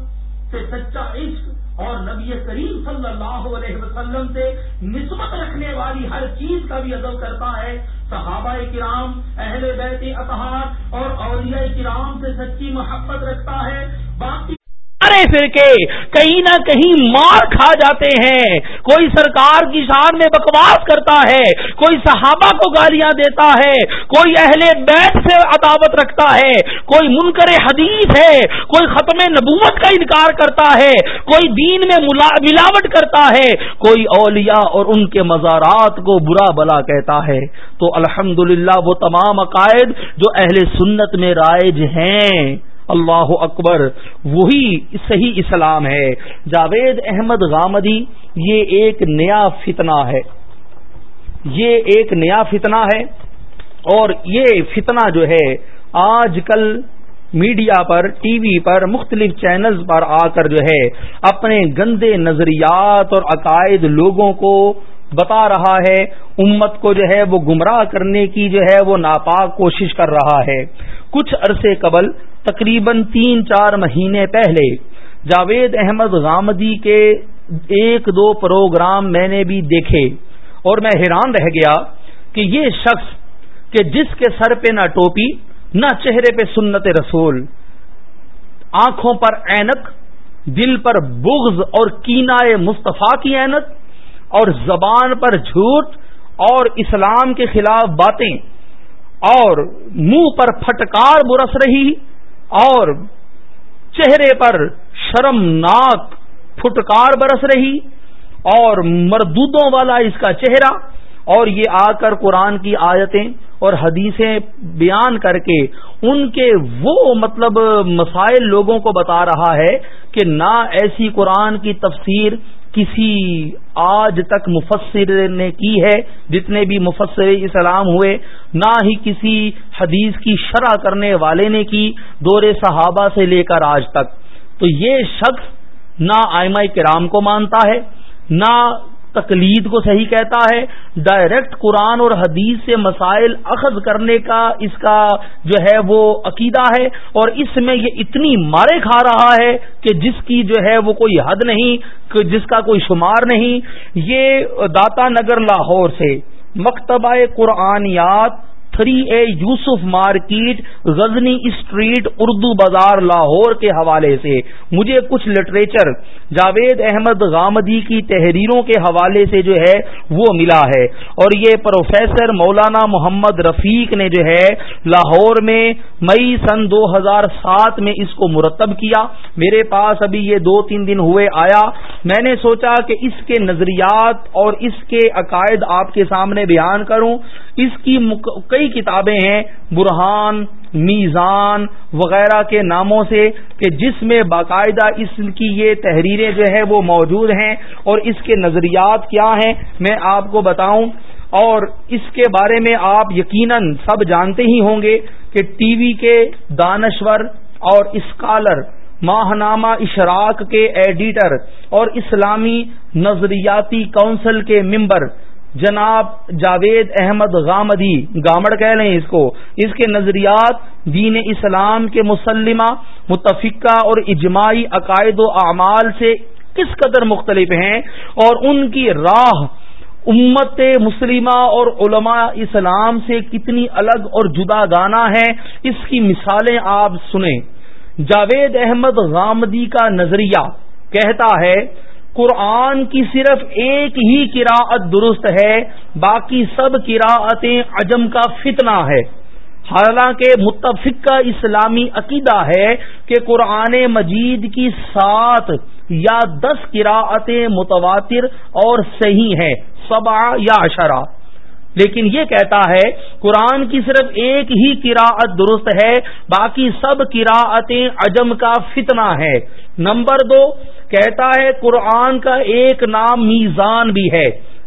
Speaker 1: سے سچا عشق اور نبی کریم صلی اللہ علیہ وسلم سے نسبت رکھنے والی ہر چیز کا بھی ادب کرتا ہے۔ صحابہ کرام، اہل بیت اطہار اور اولیاء کرام سے سچی محبت رکھتا ہے۔ باقی
Speaker 2: سارے فرقے کہیں نہ کہیں مار کھا جاتے ہیں۔ کوئی سرکار کی شان میں بکواس کرتا ہے، کوئی صحابہ کو گالیاں دیتا ہے، کوئی اہل بیت سے عداوت رکھتا ہے، کوئی منکر حدیث ہے، کوئی ختم نبوت کا انکار کرتا ہے، کوئی دین میں ملاوٹ کرتا ہے، کوئی اولیاء اور ان کے مزارات کو برا بلا کہتا ہے۔ تو الحمدللہ وہ تمام عقائد جو اہل سنت میں رائج ہیں۔
Speaker 1: اللہ اکبر، وہی صحیح اسلام ہے۔ جاوید احمد غامدی، یہ ایک نیا فتنہ ہے۔ یہ ایک نیا فتنہ ہے۔ اور یہ فتنہ جو ہے، آج کل میڈیا پر، ٹی وی پر، مختلف چینلز پر آ کر جو ہے، اپنے گندے نظریات اور عقائد لوگوں کو بتا رہا ہے۔ امت کو جو ہے، وہ گمراہ کرنے کی جو ہے، وہ ناپاک کوشش کر رہا ہے۔ کچھ عرصے قبل تقریباً تین چار مہینے پہلے جاوید احمد غامدی کے ایک دو پروگرام میں نے بھی دیکھے اور میں حیران رہ گیا کہ یہ شخص کہ جس کے سر پہ نہ ٹوپی، نہ چہرے پہ سنت رسول، آنکھوں پر اینک دل پر بغض اور کینا مصطفیٰ کی اینت اور زبان پر جھوٹ اور اسلام کے خلاف باتیں اور منہ پر پھٹکار برس رہی اور چہرے پر شرمناک پھٹکار برس رہی اور مردودوں والا اس کا چہرہ اور یہ آ کر قرآن کی آیتیں اور حدیثیں بیان کر کے ان کے وہ مطلب مسائل لوگوں کو بتا رہا ہے کہ نہ ایسی قرآن کی تفسیر کسی آج تک مفسر نے کی ہے، جتنے بھی مفسر اسلام ہوئے، نہ ہی کسی حدیث کی شرح کرنے والے نے کی دور صحابہ سے لے کر آج تک۔ تو یہ شخص نہ آئمہ کرام کو مانتا ہے، نہ تقلید کو صحیح کہتا ہے ڈائریکٹ قرآن اور حدیث سے مسائل اخذ کرنے کا اس کا جو ہے وہ عقیدہ ہے اور اس میں یہ اتنی مارے کھا رہا ہے کہ جس کی جو ہے وہ کوئی حد نہیں جس کا کوئی شمار نہیں۔ یہ داتا نگر لاہور سے Maktaba Quraniyat three A Yousuf market, Ghazni street, Urdu Bazaar, Lahore کے حوالے سے۔ مجھے کچھ لٹریچر، جاوید احمد غامدی کی تحریروں کے حوالے سے جو ہے، وہ ملا ہے۔ اور یہ پروفیسر مولانا محمد رفیق نے جو ہے، لاہور میں مئی سن دو ہزار سات میں اس کو مرتب کیا۔ میرے پاس ابھی یہ دو تین دن ہوئے آیا۔ میں نے سوچا کہ اس کے نظریات اور اس کے عقائد آپ کے سامنے بیان کروں۔ اس کی کئی کتابیں ہیں، برہان، میزان وغیرہ کے ناموں سے، کہ جس میں باقاعدہ اس کی یہ تحریریں جو ہے وہ موجود ہیں اور اس کے نظریات کیا ہیں، میں آپ کو بتاؤں۔ اور اس کے بارے میں آپ یقیناً سب جانتے ہی ہوں گے کہ ٹی وی کے دانشور اور اسکالر ماہ نامہ اشراق کے ایڈیٹر اور اسلامی نظریاتی کونسل کے ممبر جناب جاوید احمد غامدی، گامڑ کہہ لیں اس کو، اس کے نظریات دین اسلام کے مسلمہ، متفقہ اور اجماعی عقائد و اعمال سے کس قدر مختلف ہیں اور ان کی راہ امت مسلمہ اور علماء اسلام سے کتنی الگ اور جدا گانا ہے، اس کی مثالیں آپ سنیں۔ جاوید احمد غامدی کا نظریہ کہتا ہے قرآن کی صرف ایک ہی قراءت درست ہے، باقی سب قراءتیں عجم کا فتنہ ہے۔ حالانکہ متفق کا اسلامی عقیدہ ہے کہ قرآن مجید کی سات یا دس کراعتیں متواتر اور صحیح ہیں سبا یا اشرا لیکن یہ کہتا ہے قرآن کی صرف ایک ہی قراءت درست ہے، باقی سب قراءتیں عجم کا فتنہ ہے۔ نمبر دو، کہتا ہے قرآن کا ایک نام میزان بھی ہے۔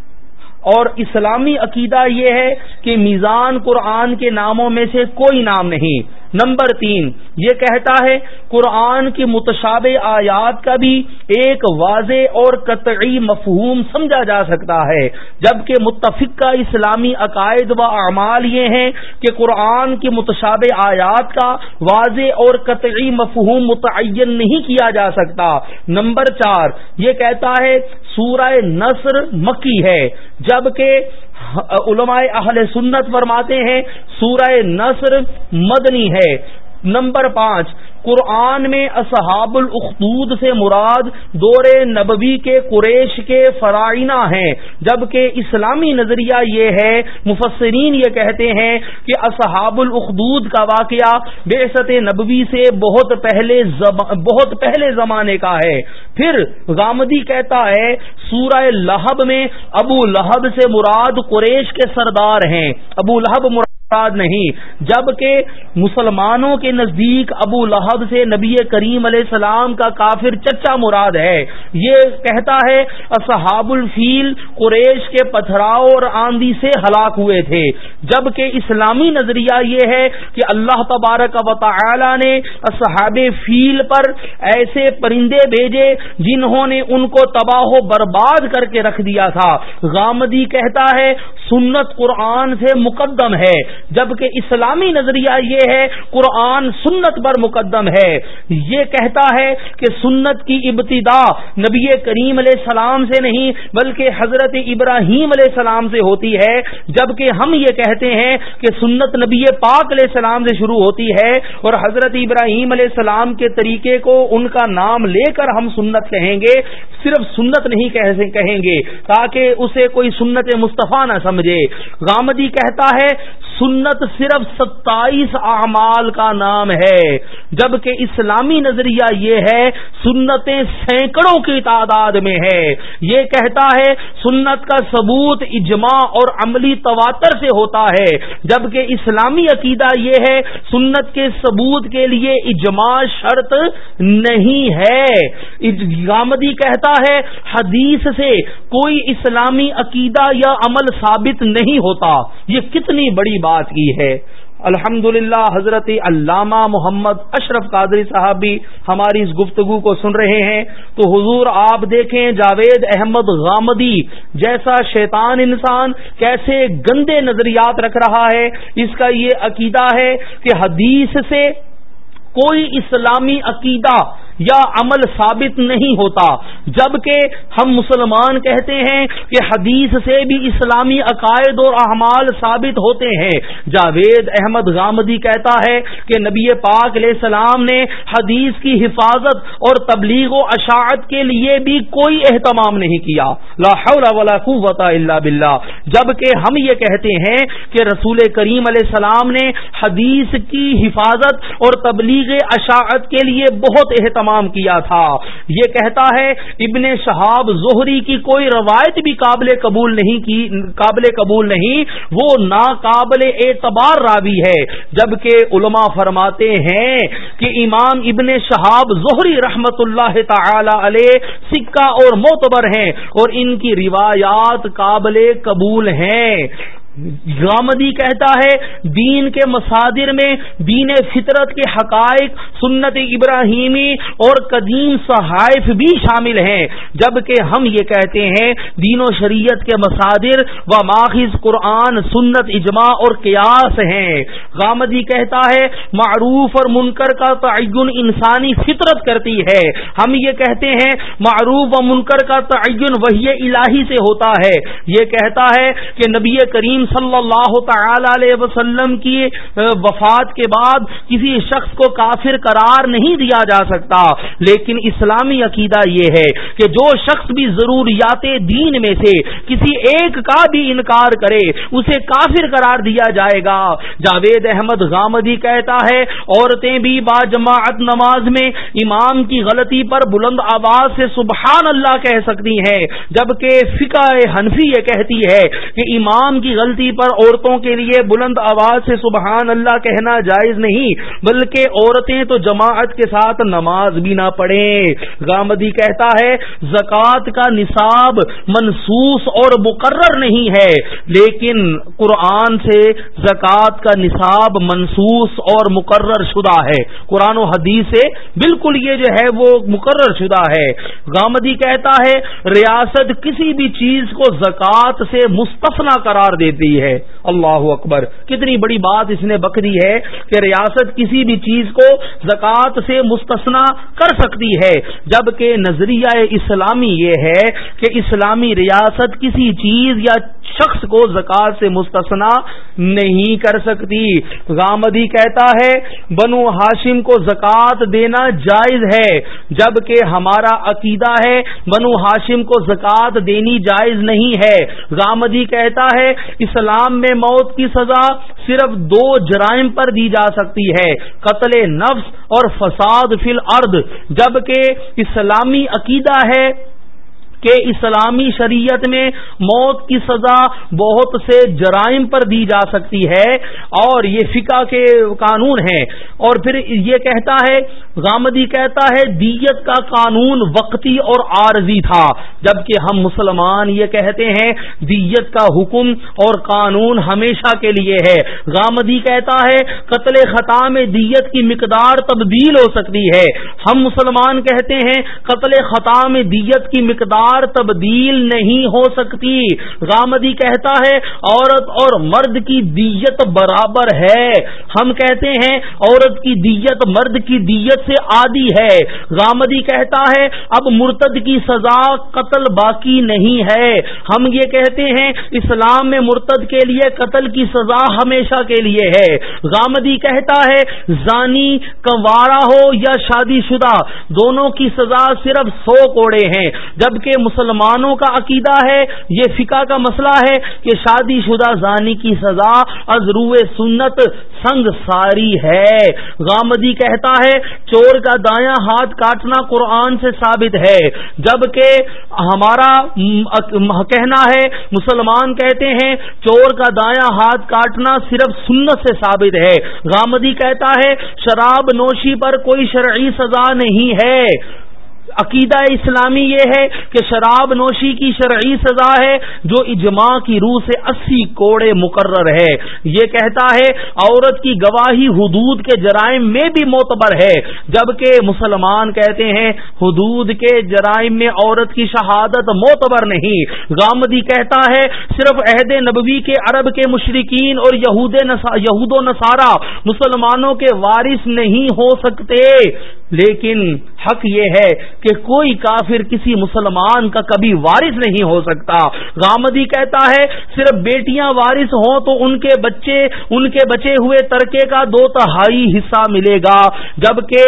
Speaker 1: اور اسلامی عقیدہ یہ ہے کہ میزان قرآن کے ناموں میں سے کوئی نام نہیں۔ نمبر تین، یہ کہتا ہے، قرآن کی متشاب آیات کا بھی ایک واضح اور قطعی مفہوم سمجھا جا سکتا ہے۔ جبکہ متفقہ اسلامی عقائد و اعمال یہ ہیں کہ قرآن کی متشاب آیات کا واضح اور قطعی مفہوم متعین نہیں کیا جا سکتا۔ نمبر چار، یہ کہتا ہے، سورہ نصر مکی ہے، جبکہ علماء اہل سنت فرماتے ہیں سورہ نصر مدنی ہے نمبر پانچ۔ قرآن میں اصحاب الاخدود سے مراد دور نبوی کے قریش کے فرائنہ ہیں، جبکہ اسلامی نظریہ یہ ہے، مفسرین یہ کہتے ہیں کہ اصحاب الاخدود کا واقعہ بے نبوی سے بہت پہلے بہت پہلے زمانے کا ہے۔ پھر غامدی کہتا ہے، سورہ لہب میں ابو لہب سے مراد قریش کے سردار ہیں۔ ابو لہب مراد نہیں، جبکہ مسلمانوں کے نزدیک ابو لہب
Speaker 2: لہب سے نبی کریم علیہ السلام کا کافر چچا مراد ہے۔ یہ کہتا ہے، اصحاب الفیل قریش کے پتھراؤ اور آندھی سے ہلاک ہوئے تھے۔ جبکہ اسلامی نظریہ یہ ہے کہ اللہ تبارک و تعالی نے اصحاب فیل پر ایسے پرندے بھیجے جنہوں نے ان کو تباہ و برباد کر کے رکھ دیا تھا۔ غامدی کہتا ہے، سنت قرآن سے مقدم ہے۔ جبکہ اسلامی نظریہ یہ ہے، قرآن سنت پر مقدم ہے۔ یہ کہتا ہے کہ سنت کی ابتدا نبی کریم علیہ السلام سے نہیں، بلکہ حضرت ابراہیم علیہ السلام سے ہوتی ہے۔ جبکہ ہم یہ کہتے ہیں کہ سنت نبی پاک علیہ السلام سے شروع ہوتی ہے اور حضرت ابراہیم علیہ السلام کے طریقے کو ان کا نام لے کر ہم سنت کہیں گے، صرف سنت نہیں کہیں گے، تاکہ اسے کوئی سنت مصطفیٰ نہ سمجھے۔ غامدی کہتا ہے سنت صرف ستائیس اعمال کا نام ہے، جبکہ اسلامی نظریہ یہ ہے، سنتیں سینکڑوں کی تعداد میں ہے۔ یہ کہتا ہے، سنت کا ثبوت اجماع اور عملی تواتر سے ہوتا ہے، جبکہ اسلامی عقیدہ یہ ہے، سنت کے ثبوت کے لیے اجماع شرط نہیں ہے۔ گامدی کہتا ہے، حدیث سے کوئی اسلامی عقیدہ یا عمل ثابت نہیں ہوتا۔ یہ کتنی بڑی بات بات کی ہے۔ الحمد حضرت علامہ محمد اشرف قادری صاحب بھی ہماری اس گفتگو کو سن رہے ہیں۔ تو حضور آپ دیکھیں جاوید احمد غامدی جیسا شیطان انسان کیسے گندے نظریات رکھ رہا ہے۔ اس کا یہ عقیدہ ہے کہ حدیث سے کوئی اسلامی عقیدہ یا عمل ثابت نہیں ہوتا۔ جبکہ ہم مسلمان کہتے ہیں کہ حدیث سے بھی اسلامی عقائد اور احمال ثابت ہوتے ہیں۔ جاوید احمد غامدی کہتا ہے کہ نبی پاک علیہ السلام نے حدیث کی حفاظت اور تبلیغ و اشاعت کے لیے بھی کوئی اہتمام نہیں کیا۔ لا حول ولا قوت الا باللہ۔ جبکہ ہم یہ کہتے ہیں کہ رسول کریم علیہ السلام نے حدیث کی حفاظت اور تبلیغ اشاعت کے لیے بہت اہتمام کیا تھا۔ یہ کہتا ہے، ابن شہاب زہری کی کوئی روایت بھی قابل قبول نہیں کی، قابل قبول نہیں۔ وہ ناقابل اعتبار راوی ہے۔ جبکہ علماء فرماتے ہیں کہ امام ابن شہاب زہری رحمت اللہ تعالی علیہ سکہ اور معتبر ہیں اور ان کی روایات قابل قبول ہیں۔ غامدی کہتا ہے، دین کے مصادر میں دین فطرت کے حقائق، سنت ابراہیمی اور قدیم صحائف بھی شامل ہیں۔ جبکہ ہم یہ کہتے ہیں، دین و شریعت کے مصادر و ماخذ، قرآن، سنت، اجماع اور قیاس ہیں۔ غامدی کہتا ہے، معروف اور منکر کا تعین انسانی فطرت کرتی ہے۔ ہم یہ کہتے ہیں، معروف و منکر کا تعین وہی الہی سے ہوتا ہے۔ یہ کہتا ہے کہ نبی کریم صلی اللہ تعالی علیہ وسلم کی وفات کے بعد کسی شخص کو کافر قرار نہیں دیا جا سکتا۔ لیکن اسلامی عقیدہ یہ ہے کہ جو شخص بھی ضروریات دین میں سے کسی ایک کا بھی انکار کرے، اسے کافر قرار دیا جائے گا۔ جاوید احمد غامدی کہتا ہے، عورتیں بھی با جماعت نماز میں امام کی غلطی پر بلند آواز سے سبحان اللہ کہہ سکتی ہیں، جبکہ فقہ حنفی یہ کہتی ہے کہ امام کی غلطی غلطی پر عورتوں کے لیے بلند آواز سے سبحان اللہ کہنا جائز نہیں، بلکہ عورتیں تو جماعت کے ساتھ نماز بھی نہ پڑھیں۔ گامدی کہتا ہے، زکوٰۃ کا نصاب منسوس اور مقرر نہیں ہے، لیکن قرآن سے زکوٰۃ کا نصاب منسوس اور مقرر شدہ ہے۔ قرآن و حدیث سے بالکل یہ جو ہے وہ مقرر شدہ ہے۔ گامدی کہتا ہے، ریاست کسی بھی چیز کو زکوٰۃ سے مستفنا قرار دیتی ہے۔ اللہ اکبر۔ کتنی بڑی بات اس نے بکری ہے کہ ریاست کسی بھی چیز کو زکوٰۃ سے مستثنا کر سکتی ہے، جبکہ نظریہ اسلامی یہ ہے کہ اسلامی ریاست کسی چیز یا شخص کو زکات سے مستثنا نہیں کر سکتی۔ غامدی کہتا ہے، بنو ہاشم کو زکوٰۃ دینا جائز ہے، جبکہ ہمارا عقیدہ ہے، بنو ہاشم کو زکوٰۃ دینی جائز نہیں ہے۔ غامدی کہتا ہے اسلام میں موت کی سزا صرف دو جرائم پر دی جا سکتی ہے، قتل نفس اور فساد فی الارض، جبکہ اسلامی عقیدہ ہے
Speaker 1: کہ اسلامی شریعت میں موت کی سزا بہت سے جرائم پر دی جا سکتی ہے اور یہ فقہ کے قانون ہے اور پھر یہ کہتا ہے غامدی کہتا ہے دیت کا قانون وقتی اور عارضی تھا، جبکہ ہم مسلمان یہ کہتے ہیں دیت کا حکم اور قانون ہمیشہ کے لیے ہے۔ غامدی کہتا ہے قتل خطا میں دیت کی مقدار تبدیل ہو سکتی ہے۔ ہم مسلمان کہتے ہیں قتل خطا میں دیت کی مقدار تبدیل نہیں ہو سکتی۔ غامدی کہتا ہے عورت اور مرد کی دیت برابر ہے۔ ہم کہتے ہیں عورت کی دیت مرد کی دیت سے آدھی ہے۔ غامدی کہتا ہے، اب مرتد کی سزا قتل باقی نہیں ہے۔ ہم یہ کہتے ہیں، اسلام میں مرتد کے لیے قتل کی سزا ہمیشہ کے لیے ہے۔ غامدی کہتا ہے، زانی کنوارا ہو یا شادی شدہ، دونوں کی سزا صرف سو کوڑے ہیں۔ جبکہ مسلمانوں کا عقیدہ ہے، یہ فقہ کا مسئلہ ہے کہ شادی شدہ زانی کی سزا ازرو سنت سنگ ساری ہے۔ غامدی کہتا ہے، چور کا دایاں ہاتھ کاٹنا قرآن سے ثابت ہے۔ جبکہ ہمارا کہنا ہے، مسلمان کہتے ہیں، چور کا دایاں ہاتھ کاٹنا صرف سنت سے ثابت ہے۔ غامدی کہتا ہے، شراب نوشی پر کوئی شرعی سزا نہیں ہے۔ عقیدہ اسلامی یہ ہے کہ شراب نوشی کی شرعی سزا ہے جو اجماع کی روح سے اسی کوڑے مقرر ہے۔ یہ کہتا ہے عورت کی گواہی حدود کے جرائم میں بھی معتبر ہے، جبکہ مسلمان کہتے ہیں حدود کے جرائم میں عورت کی شہادت معتبر نہیں۔ غامدی کہتا ہے صرف عہد نبوی کے عرب کے مشرقین اور یہود یہود و نصارہ مسلمانوں کے وارث نہیں ہو سکتے۔ لیکن حق یہ ہے کہ کوئی کافر کسی مسلمان کا کبھی وارث نہیں ہو سکتا۔ غامدی کہتا ہے، صرف بیٹیاں وارث ہوں تو ان کے بچے، ان کے بچے ہوئے ترکے کا دو تہائی حصہ ملے گا۔ جبکہ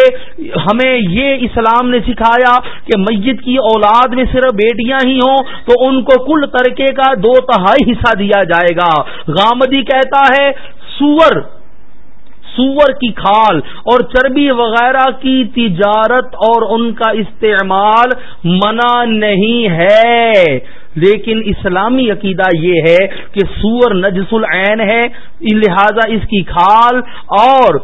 Speaker 1: ہمیں یہ اسلام نے سکھایا کہ مسجد کی اولاد میں صرف بیٹیاں ہی ہوں تو ان کو کل ترکے کا دو تہائی حصہ دیا جائے گا۔ غامدی کہتا ہے، سور سور کی کھال اور چربی وغیرہ کی تجارت اور ان کا استعمال منع نہیں ہے۔ لیکن اسلامی عقیدہ یہ ہے کہ سور نجس العین ہے، لہذا اس کی کھال اور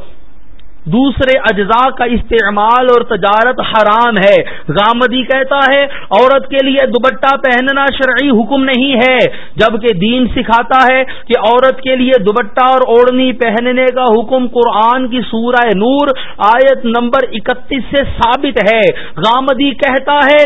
Speaker 1: دوسرے اجزاء کا استعمال اور تجارت حرام ہے۔ غامدی کہتا ہے، عورت کے لیے دوپٹہ پہننا شرعی حکم نہیں ہے۔ جبکہ دین سکھاتا ہے کہ عورت کے لیے دوپٹہ اور اوڑھنی پہننے کا حکم قرآن کی سورہ نور آیت نمبر اکتیس سے ثابت ہے۔ غامدی کہتا ہے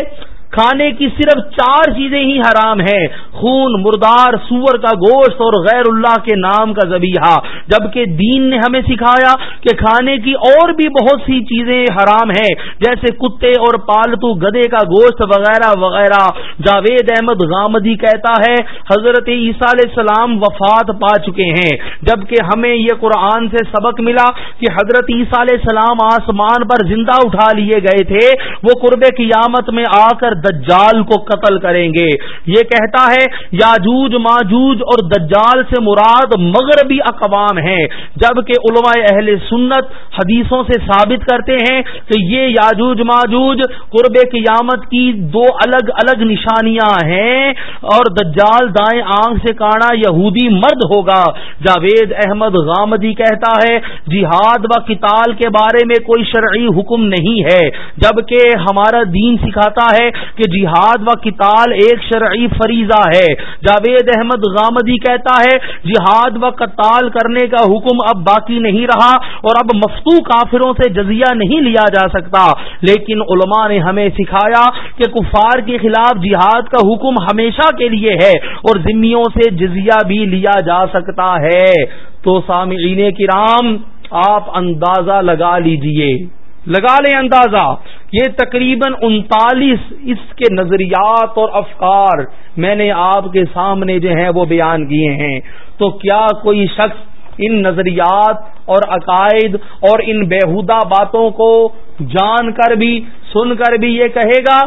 Speaker 1: کھانے کی صرف چار چیزیں ہی حرام ہیں۔ خون، مردار، سور کا گوشت اور غیر اللہ کے نام کا زبیحہ جبکہ دین نے ہمیں سکھایا کہ کھانے کی اور بھی بہت سی چیزیں حرام ہیں، جیسے کتے اور پالتو گدے کا گوشت وغیرہ وغیرہ۔ جاوید احمد غامدی کہتا ہے، حضرت عیسیٰ علیہ السلام وفات پا چکے ہیں، جبکہ ہمیں یہ قرآن سے سبق ملا کہ حضرت عیسیٰ علیہ السلام آسمان پر زندہ اٹھا لیے گئے تھے، وہ قرب قیامت میں آ کر دجال کو قتل کریں گے۔ یہ کہتا ہے، یاجوج، ماجوج اور دجال سے مراد مغربی اقوام ہیں، جبکہ علماء اہل سنت حدیثوں سے ثابت کرتے ہیں کہ یہ یاجوج، ماجوج قرب قیامت کی دو الگ الگ نشانیاں ہیں اور دجال دائیں آنکھ سے کانا یہودی مرد ہوگا۔ جاوید احمد غامدی کہتا ہے، جہاد و کتال کے بارے میں کوئی شرعی حکم نہیں ہے، جبکہ ہمارا دین سکھاتا ہے کہ جہاد و قتال ایک شرعی فریضہ ہے۔ جاوید احمد غامدی کہتا ہے، جہاد و قتال کرنے کا حکم اب باقی نہیں رہا اور اب مفتو کافروں سے جزیہ نہیں لیا جا سکتا۔ لیکن علماء نے ہمیں سکھایا کہ کفار کے خلاف جہاد کا حکم ہمیشہ کے لیے ہے اور ذمیوں سے جزیہ بھی لیا جا سکتا ہے۔ تو سامعین کرام، آپ اندازہ لگا لیجیے۔ لگا لیں اندازہ۔ یہ تقریباً انتالیس اس کے نظریات اور افکار میں نے آپ کے سامنے جو ہیں وہ بیان کیے ہیں۔ تو کیا کوئی شخص ان نظریات اور عقائد اور ان بےحدہ باتوں کو جان کر بھی، سن کر بھی یہ کہے گا؟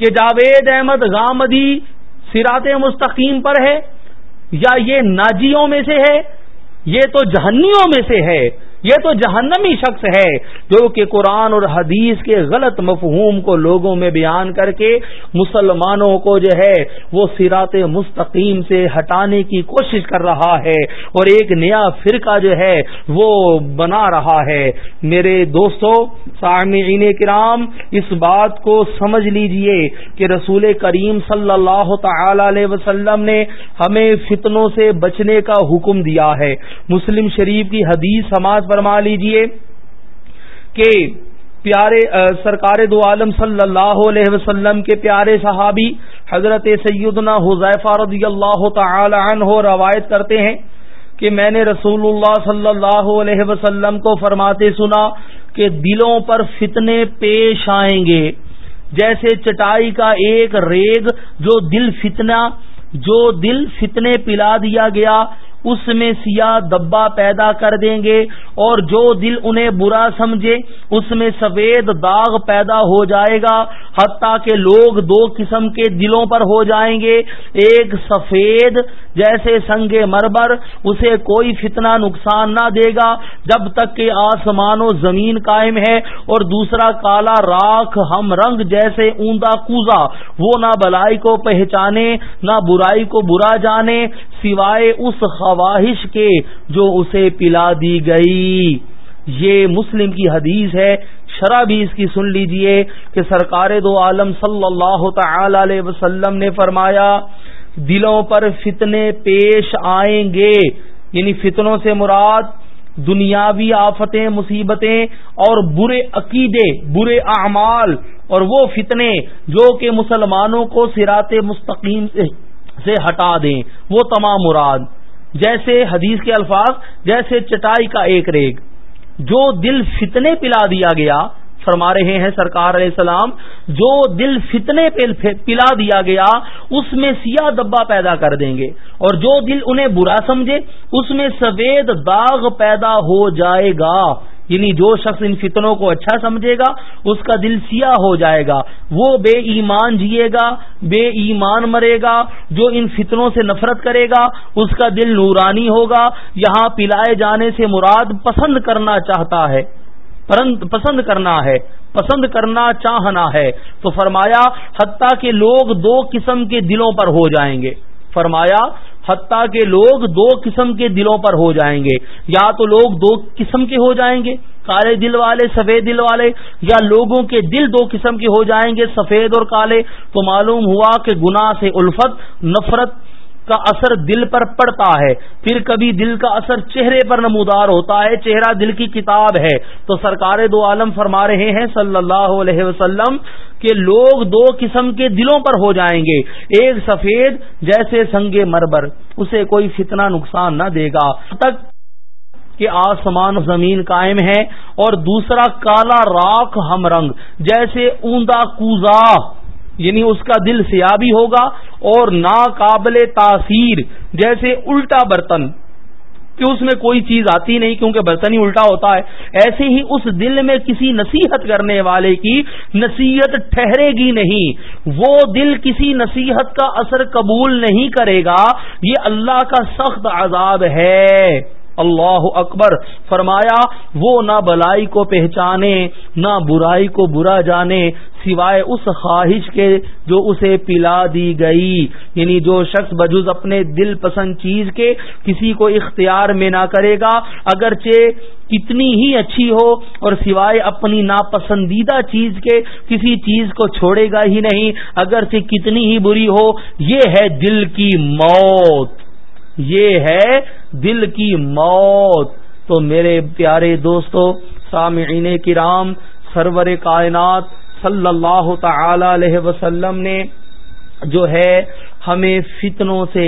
Speaker 1: کہ جاوید احمد غامدی سرات مستقیم پر ہے یا یہ ناجیوں میں سے ہے؟ یہ تو جہنیوں میں سے ہے۔ یہ تو جہنمی شخص ہے جو کہ قرآن اور حدیث کے غلط مفہوم کو لوگوں میں بیان کر کے مسلمانوں کو جو ہے وہ سیرات مستقیم سے ہٹانے کی کوشش کر رہا ہے اور ایک نیا فرقہ جو ہے وہ بنا رہا ہے۔ میرے دوستوں سامعین کرام، اس بات کو سمجھ لیجیے کہ رسول کریم صلی اللہ تعالی علیہ وسلم نے ہمیں فتنوں سے بچنے کا حکم دیا ہے۔ مسلم شریف کی حدیث سماج فرما لیجیے کہ پیارے سرکار دو عالم صلی اللہ علیہ وسلم کے پیارے صحابی حضرت سیدنا حذیفہ رضی اللہ تعالی عنہ روایت کرتے ہیں کہ میں نے رسول اللہ صلی اللہ علیہ وسلم کو فرماتے سنا کہ دلوں پر فتنے پیش آئیں گے۔ جیسے چٹائی کا ایک ریگ جو دل فتنہ، جو دل فتنے پلا دیا گیا اس میں سیاہ دبا پیدا کر دیں گے اور جو دل انہیں برا سمجھے، اس میں سفید داغ پیدا ہو جائے گا، حتیٰ کہ لوگ دو قسم کے دلوں پر ہو جائیں گے، ایک سفید جیسے سنگ مربر اسے کوئی فتنہ نقصان نہ دے گا جب تک کہ آسمان و زمین قائم ہے اور دوسرا کالا راکھ ہم رنگ جیسے اوندا کوزا، وہ نہ بلائی کو پہچانے، نہ برائی کو برا جانے، سوائے اس خواہش کے جو اسے پلا دی گئی۔ یہ مسلم کی حدیث ہے۔ شرح بھی اس کی سن لیجیے کہ سرکار دو عالم صلی اللہ تعالی علیہ وسلم نے فرمایا، دلوں پر فتنے پیش آئیں گے۔ یعنی فتنوں سے مراد دنیاوی آفتیں، مصیبتیں اور برے عقیدے، برے اعمال اور وہ فتنے جو کہ مسلمانوں کو سرات مستقیم سے ہٹا دیں۔ وہ تمام مراد۔ جیسے حدیث کے الفاظ، جیسے چٹائی کا ایک ریگ۔ جو دل فتنے پلا دیا گیا، فرما رہے ہیں سرکار علیہ السلام، جو دل فتنے پلا دیا گیا، اس میں سیاہ دبا پیدا کر دیں گے۔ اور جو دل انہیں برا سمجھے، اس میں سفید داغ پیدا ہو جائے گا۔ یعنی جو شخص ان فتنوں کو اچھا سمجھے گا، اس کا دل سیاہ ہو جائے گا۔ وہ بے ایمان جیے گا، بے ایمان مرے گا۔ جو ان فتنوں سے نفرت کرے گا، اس کا دل نورانی ہوگا۔ یہاں پلائے جانے سے مراد پسند کرنا چاہتا ہے۔ پسند کرنا ہے، پسند کرنا چاہنا ہے۔ تو فرمایا، حتیٰ کہ لوگ دو قسم کے دلوں پر ہو جائیں گے۔ فرمایا، حتیٰ کہ لوگ دو قسم کے دلوں پر ہو جائیں گے۔ یا تو لوگ دو قسم کے ہو جائیں گے، کالے دل والے، سفید دل والے، یا لوگوں کے دل دو قسم کے ہو جائیں گے، سفید اور کالے۔ تو معلوم ہوا کہ گناہ سے الفت، نفرت کا اثر دل پر پڑتا ہے۔ پھر کبھی دل کا اثر چہرے پر نمودار ہوتا ہے۔ چہرہ دل کی کتاب ہے۔ تو سرکار دو عالم فرما رہے ہیں صلی اللہ علیہ وسلم کہ لوگ دو قسم کے دلوں پر ہو جائیں گے۔ ایک سفید جیسے سنگ مربر اسے کوئی فتنہ نقصان نہ دے گا۔ تک کہ آسمان زمین قائم ہے اور دوسرا کالا راک ہم رنگ جیسے اوندا کوزا۔ یعنی اس کا دل سیابی ہوگا اور ناقابل تاثیر، جیسے الٹا برتن۔ کہ اس میں کوئی چیز آتی نہیں، کیونکہ برتن ہی الٹا ہوتا ہے۔ ایسے ہی اس دل میں کسی نصیحت کرنے والے کی نصیحت ٹھہرے گی نہیں۔ وہ دل کسی نصیحت کا اثر قبول نہیں کرے گا۔ یہ اللہ کا سخت عذاب ہے۔ اللہ اکبر، فرمایا، وہ نہ بلائی کو پہچانے، نہ برائی کو برا جانے، سوائے اس خواہش کے جو اسے پلا دی گئی۔ یعنی جو شخص بجز اپنے دل پسند چیز کے کسی کو اختیار میں نہ کرے گا، اگرچہ کتنی ہی اچھی ہو اور سوائے اپنی ناپسندیدہ چیز کے کسی چیز کو چھوڑے گا ہی نہیں، اگرچہ کتنی ہی بری ہو، یہ ہے دل کی موت۔ یہ ہے دل کی موت۔ تو میرے پیارے دوستو، سامعین کرام، سرور کائنات صلی اللہ تعالی علیہ وسلم نے جو ہے ہمیں فتنوں سے،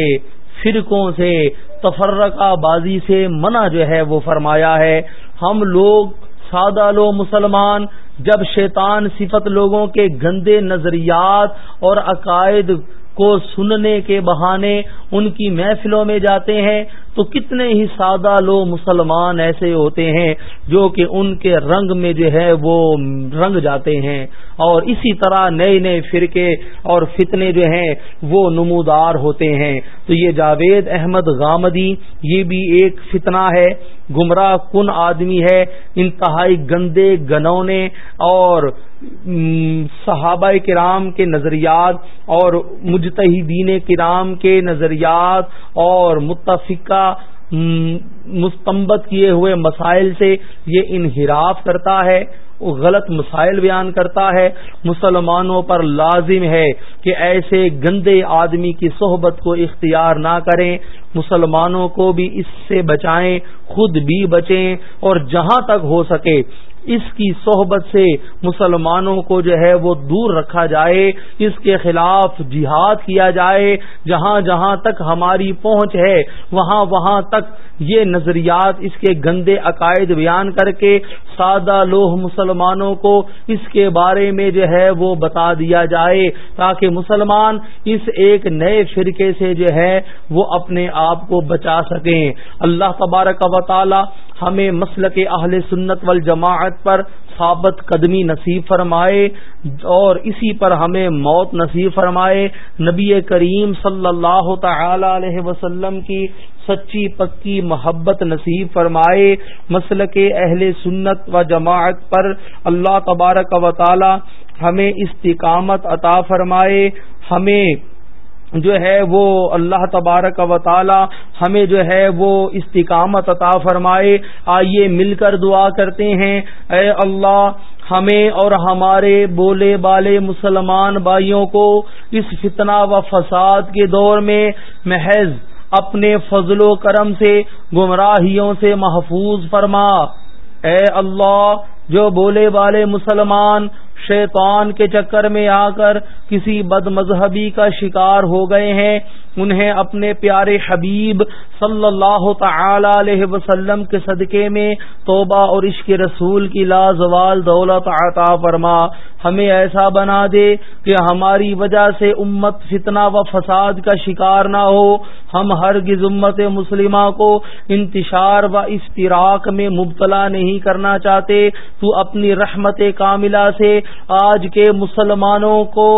Speaker 1: فرقوں سے، تفرقہ بازی سے منع جو ہے وہ فرمایا ہے۔ ہم لوگ سادہ لو مسلمان، جب شیطان صفت لوگوں کے گندے نظریات اور عقائد کو سننے کے بہانے ان کی محفلوں میں جاتے ہیں تو کتنے ہی سادہ لو مسلمان ایسے ہوتے ہیں جو کہ ان کے رنگ میں جو ہے وہ رنگ جاتے ہیں اور اسی طرح نئے نئے فرقے اور فتنے جو ہیں وہ نمودار ہوتے ہیں۔ تو یہ جاوید احمد غامدی، یہ بھی ایک فتنہ ہے، گمراہ کن آدمی ہے، انتہائی گندے گنونے اور صحابہ کرام کے نظریات اور مجتہدین کرام کے نظریات اور متفقہ مستمبت کیے ہوئے مسائل سے یہ انحراف کرتا ہے، غلط مسائل بیان کرتا ہے۔ مسلمانوں پر لازم ہے کہ ایسے گندے آدمی کی صحبت کو اختیار نہ کریں۔ مسلمانوں کو بھی اس سے بچائیں، خود بھی بچیں اور جہاں تک ہو سکے اس کی صحبت سے مسلمانوں کو جو ہے وہ دور رکھا جائے، اس کے خلاف جہاد کیا جائے، جہاں جہاں تک ہماری پہنچ ہے، وہاں وہاں تک یہ نظریات اس کے گندے عقائد بیان کر کے سادہ لوہ مسلمانوں کو اس کے بارے میں جو ہے وہ بتا دیا جائے تاکہ مسلمان اس ایک نئے فرقے سے جو ہے وہ اپنے آپ کو بچا سکیں۔ اللہ تبارک و تعالی ہمیں مسل کے اہل سنت والجماعت پر ثابت قدمی نصیب فرمائے اور اسی پر ہمیں موت نصیب فرمائے۔ نبی کریم صلی اللہ تعالی علیہ وسلم کی سچی پکی محبت نصیب فرمائے۔ مسل کے اہل سنت و جماعت پر اللہ تبارک و تعالی ہمیں استقامت عطا فرمائے۔ ہمیں جو ہے وہ اللہ تبارک و تعالی ہمیں جو ہے وہ استقامت عطا فرمائے۔ آئیے مل کر دعا کرتے ہیں۔ اے اللہ، ہمیں اور ہمارے بولے بالے مسلمان بھائیوں کو اس فتنہ و فساد کے دور میں محض اپنے فضل و کرم سے، گمراہیوں سے محفوظ فرما۔ اے اللہ، جو بولے والے مسلمان شیطان کے چکر میں آ کر کسی بد مذہبی کا شکار ہو گئے ہیں۔ انہیں اپنے پیارے حبیب صلی اللہ تعالی علیہ وسلم کے صدقے میں توبہ اور عشق رسول کی لازوال دولت عطا فرما۔ ہمیں ایسا بنا دے کہ ہماری وجہ سے امت فتنہ و فساد کا شکار نہ ہو۔ ہم ہر امت مسلمہ کو انتشار و اشتراک میں مبتلا نہیں کرنا چاہتے۔ تو اپنی رحمت کاملہ سے آج کے مسلمانوں کو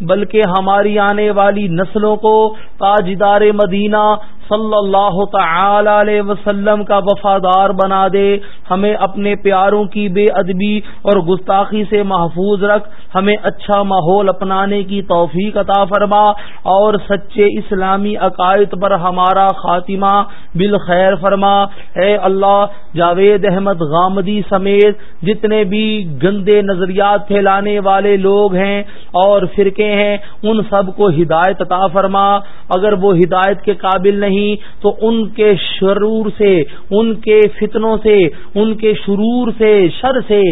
Speaker 1: بلکہ ہماری آنے والی نسلوں کو تاجدار مدینہ صلی اللہ تعالی علیہ وسلم کا وفادار بنا دے۔ ہمیں اپنے پیاروں کی بے ادبی اور گستاخی سے محفوظ رکھ۔ ہمیں اچھا ماحول اپنانے کی توفیق عطا فرما۔ اور سچے اسلامی عقائد پر ہمارا خاتمہ بالخیر فرما۔ اے اللہ، جاوید احمد غامدی سمیت جتنے بھی گندے نظریات پھیلانے والے لوگ ہیں اور فرقے ہیں، ان سب کو ہدایت عطا فرما۔ اگر وہ ہدایت کے قابل نہیں نہیں تو ان کے شرور سے، ان کے فتنوں سے، ان کے شرور سے، شر سے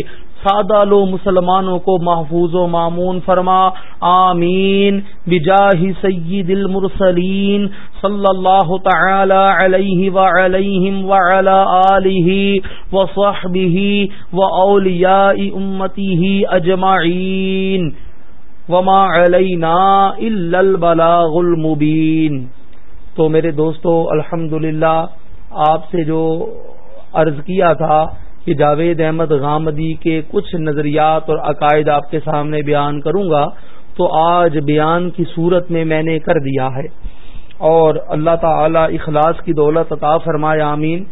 Speaker 1: سادہ لو مسلمانوں کو محفوظ و معمون فرما۔ آمین۔ بجاہ سید المرسلین صلی اللہ تعالی علیہ وعلیہم وعلا آلہ وصحبہ وعولیاء امتہ اجمعین۔ وما علینا الا البلاغ المبین۔ تو میرے دوستو الحمد آپ سے جو عرض کیا تھا کہ جاوید احمد غامدی کے کچھ نظریات اور عقائد آپ کے سامنے بیان کروں گا، تو آج بیان کی صورت میں میں نے کر دیا ہے۔ اور اللہ تعالی اخلاص کی دولت عطا فرمایا امین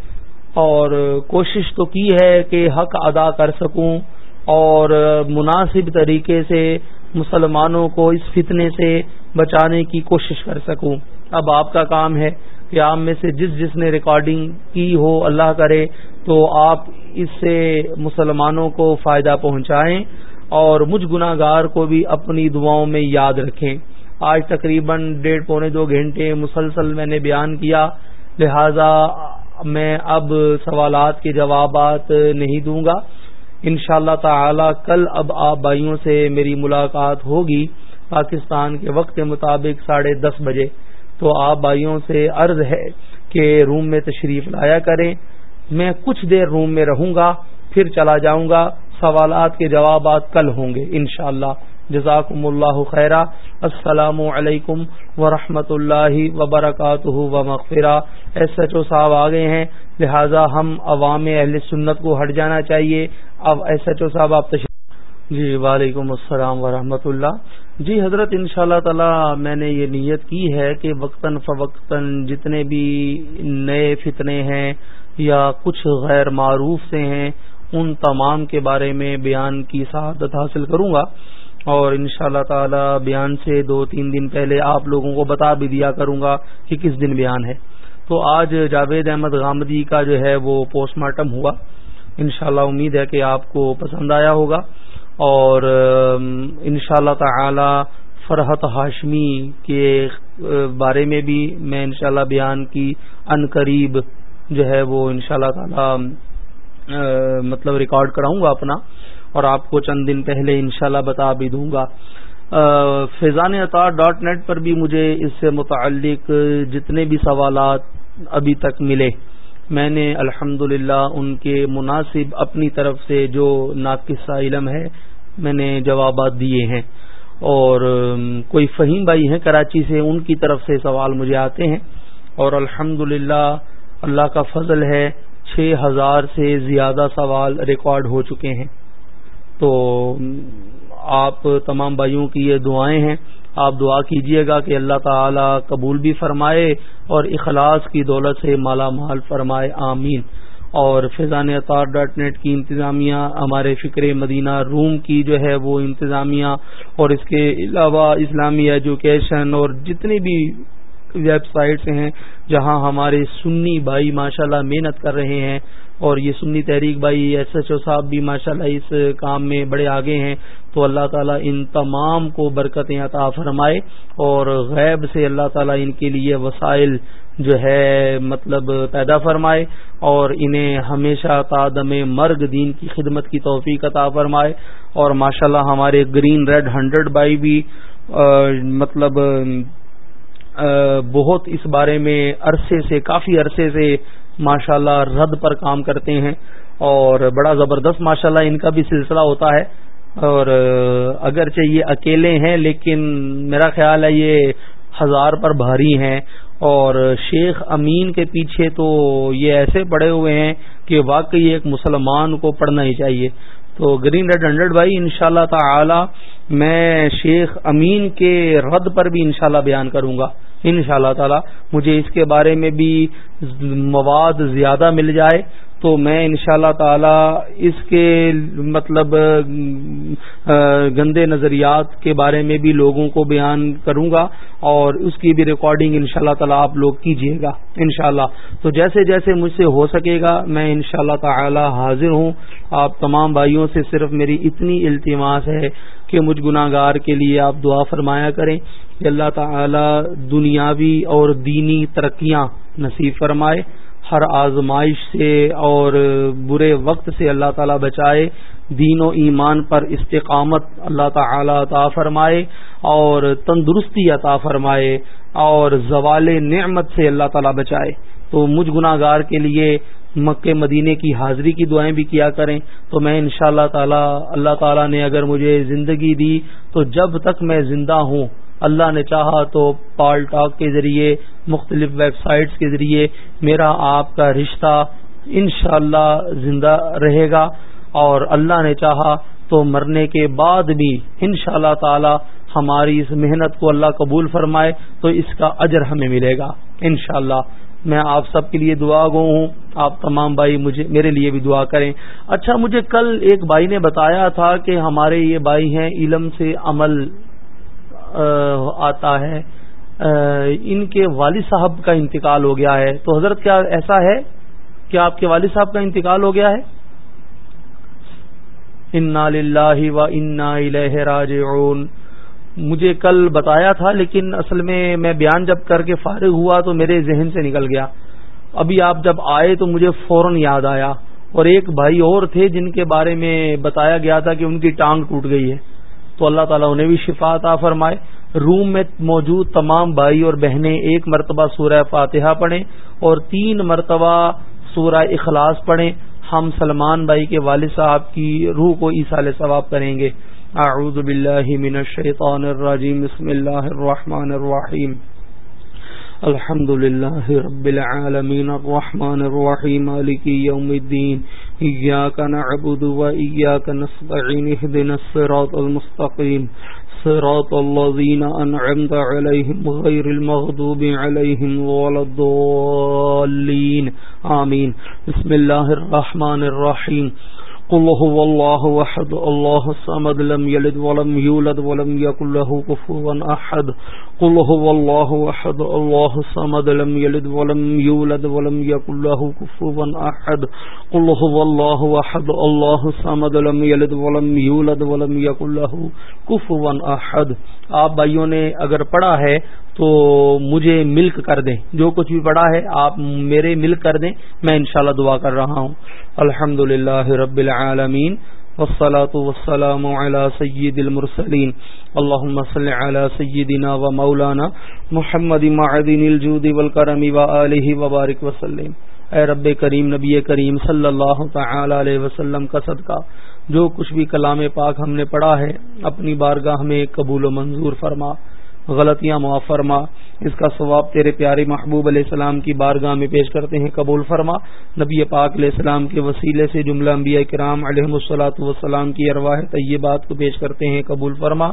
Speaker 1: اور کوشش تو کی ہے کہ حق ادا کر سکوں اور مناسب طریقے سے مسلمانوں کو اس فتنے سے بچانے کی کوشش کر سکوں۔ اب آپ کا کام ہے کہ آپ میں سے جس جس نے ریکارڈنگ کی ہو اللہ کرے تو آپ اس سے مسلمانوں کو فائدہ پہنچائیں اور مجھ گناہ گار کو بھی اپنی دعاؤں میں یاد رکھیں۔ آج تقریباً ڈیڑھ پونے دو گھنٹے مسلسل میں نے بیان کیا، لہذا میں اب سوالات کے جوابات نہیں دوں گا۔ ان شاء اللہ تعالی کل اب آپ بھائیوں سے میری ملاقات ہوگی۔ پاکستان کے وقت کے مطابق ساڑھے دس بجے۔ تو آپ بھائیوں سے عرض ہے کہ روم میں تشریف لایا کریں۔ میں کچھ دیر روم میں رہوں گا، پھر چلا جاؤں گا۔ سوالات کے جوابات کل ہوں گے انشاءاللہ۔ جزاکم اللہ خیرہ السلام علیکم ورحمۃ اللہ وبرکاتہ و مغفرہ ایس ایچ او صاحب آ گئے ہیں، لہٰذا ہم عوام اہل سنت کو ہٹ جانا چاہیے۔ اب ایس ایچ او صاحب، آپ تشریف جی وعلیکم السلام ورحمۃ اللہ۔ جی حضرت ان شاء اللہ تعالی میں نے یہ نیت کی ہے کہ وقتاً فوقتاً جتنے بھی نئے فتنے ہیں یا کچھ غیر معروف سے ہیں، ان تمام کے بارے میں بیان کی سعادت حاصل کروں گا۔ اور ان شاء اللہ تعالی بیان سے دو تین دن پہلے آپ لوگوں کو بتا بھی دیا کروں گا کہ کس دن بیان ہے۔ تو آج جاوید احمد غامدی کا جو ہے وہ پوسٹ مارٹم ہوا۔ انشاءاللہ امید ہے کہ آپ کو پسند آیا ہوگا۔ اور ان شاء اللہ تعالی فرحت ہاشمی کے بارے میں بھی میں انشاءاللہ بیان کی ان قریب جو ہے وہ ان شاء اللہ تعالی مطلب ریکارڈ کراؤں گا اپنا اور آپ کو چند دن پہلے انشاءاللہ بتا بھی دوں گا۔ فیضان اطار ڈاٹ نیٹ پر بھی مجھے اس سے متعلق جتنے بھی سوالات ابھی تک ملے میں نے الحمد ان کے مناسب اپنی طرف سے جو ناقصہ علم ہے، میں نے جوابات دیے ہیں۔ اور کوئی فہیم بھائی ہیں کراچی سے، ان کی طرف سے سوال مجھے آتے ہیں۔ اور الحمد اللہ کا فضل ہے، چھ ہزار سے زیادہ سوال ریکارڈ ہو چکے ہیں۔ تو آپ تمام بھائیوں کی یہ دعائیں ہیں۔ آپ دعا کیجیے گا کہ اللہ تعالی قبول بھی فرمائے اور اخلاص کی دولت سے مالا مال فرمائے، آمین۔ اور فیضان اطار ڈاٹ نیٹ کی انتظامیہ، ہمارے فکر مدینہ روم کی جو ہے وہ انتظامیہ، اور اس کے علاوہ اسلامی ایجوکیشن اور جتنی بھی ویب سائٹس ہیں جہاں ہمارے سنی بھائی ماشاءاللہ محنت کر رہے ہیں اور یہ سنی تحریک بھائی ایس ایچ او صاحب بھی ماشاءاللہ اس کام میں بڑے آگے ہیں۔ تو اللہ تعالیٰ ان تمام کو برکتیں عطا فرمائے اور غیب سے اللہ تعالیٰ ان کے لیے وسائل جو ہے مطلب پیدا فرمائے اور انہیں ہمیشہ تادم مرگ دین کی خدمت کی توفیق عطا فرمائے۔ اور ماشاءاللہ ہمارے گرین ریڈ ہنڈریڈ بائی بھی مطلب بہت اس بارے میں عرصے سے، کافی عرصے سے ماشاءاللہ رد پر کام کرتے ہیں اور بڑا زبردست ماشاءاللہ ان کا بھی سلسلہ ہوتا ہے اور اگرچہ یہ اکیلے ہیں لیکن میرا خیال ہے یہ ہزار پر بھاری ہیں اور شیخ امین کے پیچھے تو یہ ایسے پڑے ہوئے ہیں کہ واقعی ایک مسلمان کو پڑھنا ہی چاہیے۔ تو گرین ریڈ ہنڈریڈ بھائی ان شاء اللہ تعالی میں شیخ امین کے رد پر بھی انشاءاللہ بیان کروں گا۔ ان شاء اللہ تعالی مجھے اس کے بارے میں بھی مواد زیادہ مل جائے تو میں ان شاء اللہ تعالی اس کے مطلب گندے نظریات کے بارے میں بھی لوگوں کو بیان کروں گا اور اس کی بھی ریکارڈنگ ان شاء اللہ تعالی آپ لوگ کیجیے گا ان شاء اللہ تو جیسے جیسے مجھ سے ہو سکے گا، میں ان شاء اللہ تعالی حاضر ہوں۔ آپ تمام بھائیوں سے صرف میری اتنی التماس ہے کہ مجھ گناہ گار کے لیے آپ دعا فرمایا کریں۔ کہ اللہ تعالی دنیاوی اور دینی ترقیاں نصیب فرمائے، ہر آزمائش سے اور برے وقت سے اللہ تعالی بچائے، دین و ایمان پر استقامت اللہ تعالی عطا فرمائے اور تندرستی عطا فرمائے اور زوال نعمت سے اللہ تعالی بچائے۔ تو مجھ گناہ گار کے لیے مکہ مدینے کی حاضری کی دعائیں بھی کیا کریں تو میں ان شاء اللہ تعالی، اللہ تعالیٰ نے اگر مجھے زندگی دی تو جب تک میں زندہ ہوں اللہ نے چاہا تو پال ٹاک کے ذریعے، مختلف ویب سائٹس کے ذریعے میرا آپ کا رشتہ انشاءاللہ اللہ زندہ رہے گا۔ اور اللہ نے چاہا تو مرنے کے بعد بھی ان شاء اللہ تعالی ہماری اس محنت کو اللہ قبول فرمائے تو اس کا اجر ہمیں ملے گا۔ انشاءاللہ میں آپ سب کے لیے دعا گو ہوں۔ آپ تمام بھائی مجھے، میرے لیے بھی دعا کریں۔ اچھا مجھے کل ایک بھائی نے بتایا تھا کہ ہمارے یہ بھائی ہیں، علم سے عمل آتا ہے۔ ان کے والد صاحب کا انتقال ہو گیا ہے۔ تو حضرت کیا ایسا ہے؟ کہ آپ کے والد صاحب کا انتقال ہو گیا ہے؟ انا للہ و انا راج مجھے کل بتایا تھا، لیکن اصل میں میں بیان جب کر کے فارغ ہوا تو میرے ذہن سے نکل گیا۔ ابھی آپ جب آئے تو مجھے فوراً یاد آیا۔ اور ایک بھائی اور تھے جن کے بارے میں بتایا گیا تھا کہ ان کی ٹانگ ٹوٹ گئی ہے۔ تو اللہ تعالیٰ انہیں بھی شفا عطا فرمائے۔ روم میں موجود تمام بھائی اور بہنیں ایک مرتبہ سورہ فاتحہ پڑھیں اور تین مرتبہ سورہ اخلاص پڑھیں۔ ہم سلمان بھائی کے والد صاحب کی روح کو علیہ ثواب کریں گے۔ اعوذ باللہ من الشیطان الرجیم۔ بسم اللہ الرحمن الرحیم۔ الحمد لله رب العالمين الرحمن الرحيم مالك يوم الدين إياك نعبد وإياك نستعين اهدنا الصراط المستقيم صراط الذين أنعمت عليهم غير المغضوب عليهم ولا الضالين آمين بسم الله الرحمن الرحيم قل هو الله وحد الله الصمد لم يلد ولم يولد ولم يكن له كفوا أحد. قل هو الله وحد الله الصمد لم يلد ولم يولد ولم يكن له كفوا أحد. قل هو الله وحد الله الصمد لم يلد ولم يولد ولم يكن له كفوا أحد. آپ بھائیوں نے اگر پڑھا ہے تو مجھے ملک کر دیں۔ جو کچھ بھی پڑھا ہے آپ میرے ملک کر دیں۔ میں انشاءاللہ دعا کر رہا ہوں۔ الحمد رب العالمین والصلاة والسلام على سید المرسلین۔ اللہم صلی علی سیدنا و مولانا محمد معدین الجود والکرم و آلہ وبارک وسلم۔ اے رب کریم، نبی کریم صلی اللہ تعالی علیہ وسلم کا صدقہ۔ جو کچھ بھی کلام پاک ہم نے پڑھا ہے، اپنی بارگاہ میں قبول و منظور فرما۔ غلطیاں معاف فرما اس کا ثواب تیرے پیارے محبوب علیہ السلام کی بارگاہ میں پیش کرتے ہیں، قبول فرما۔ نبی پاک علیہ السلام کے وسیلے سے جملہ انبیاء کرام علیہ السلاۃ والسلام کی ارواح طیبات کو پیش کرتے ہیں، قبول فرما۔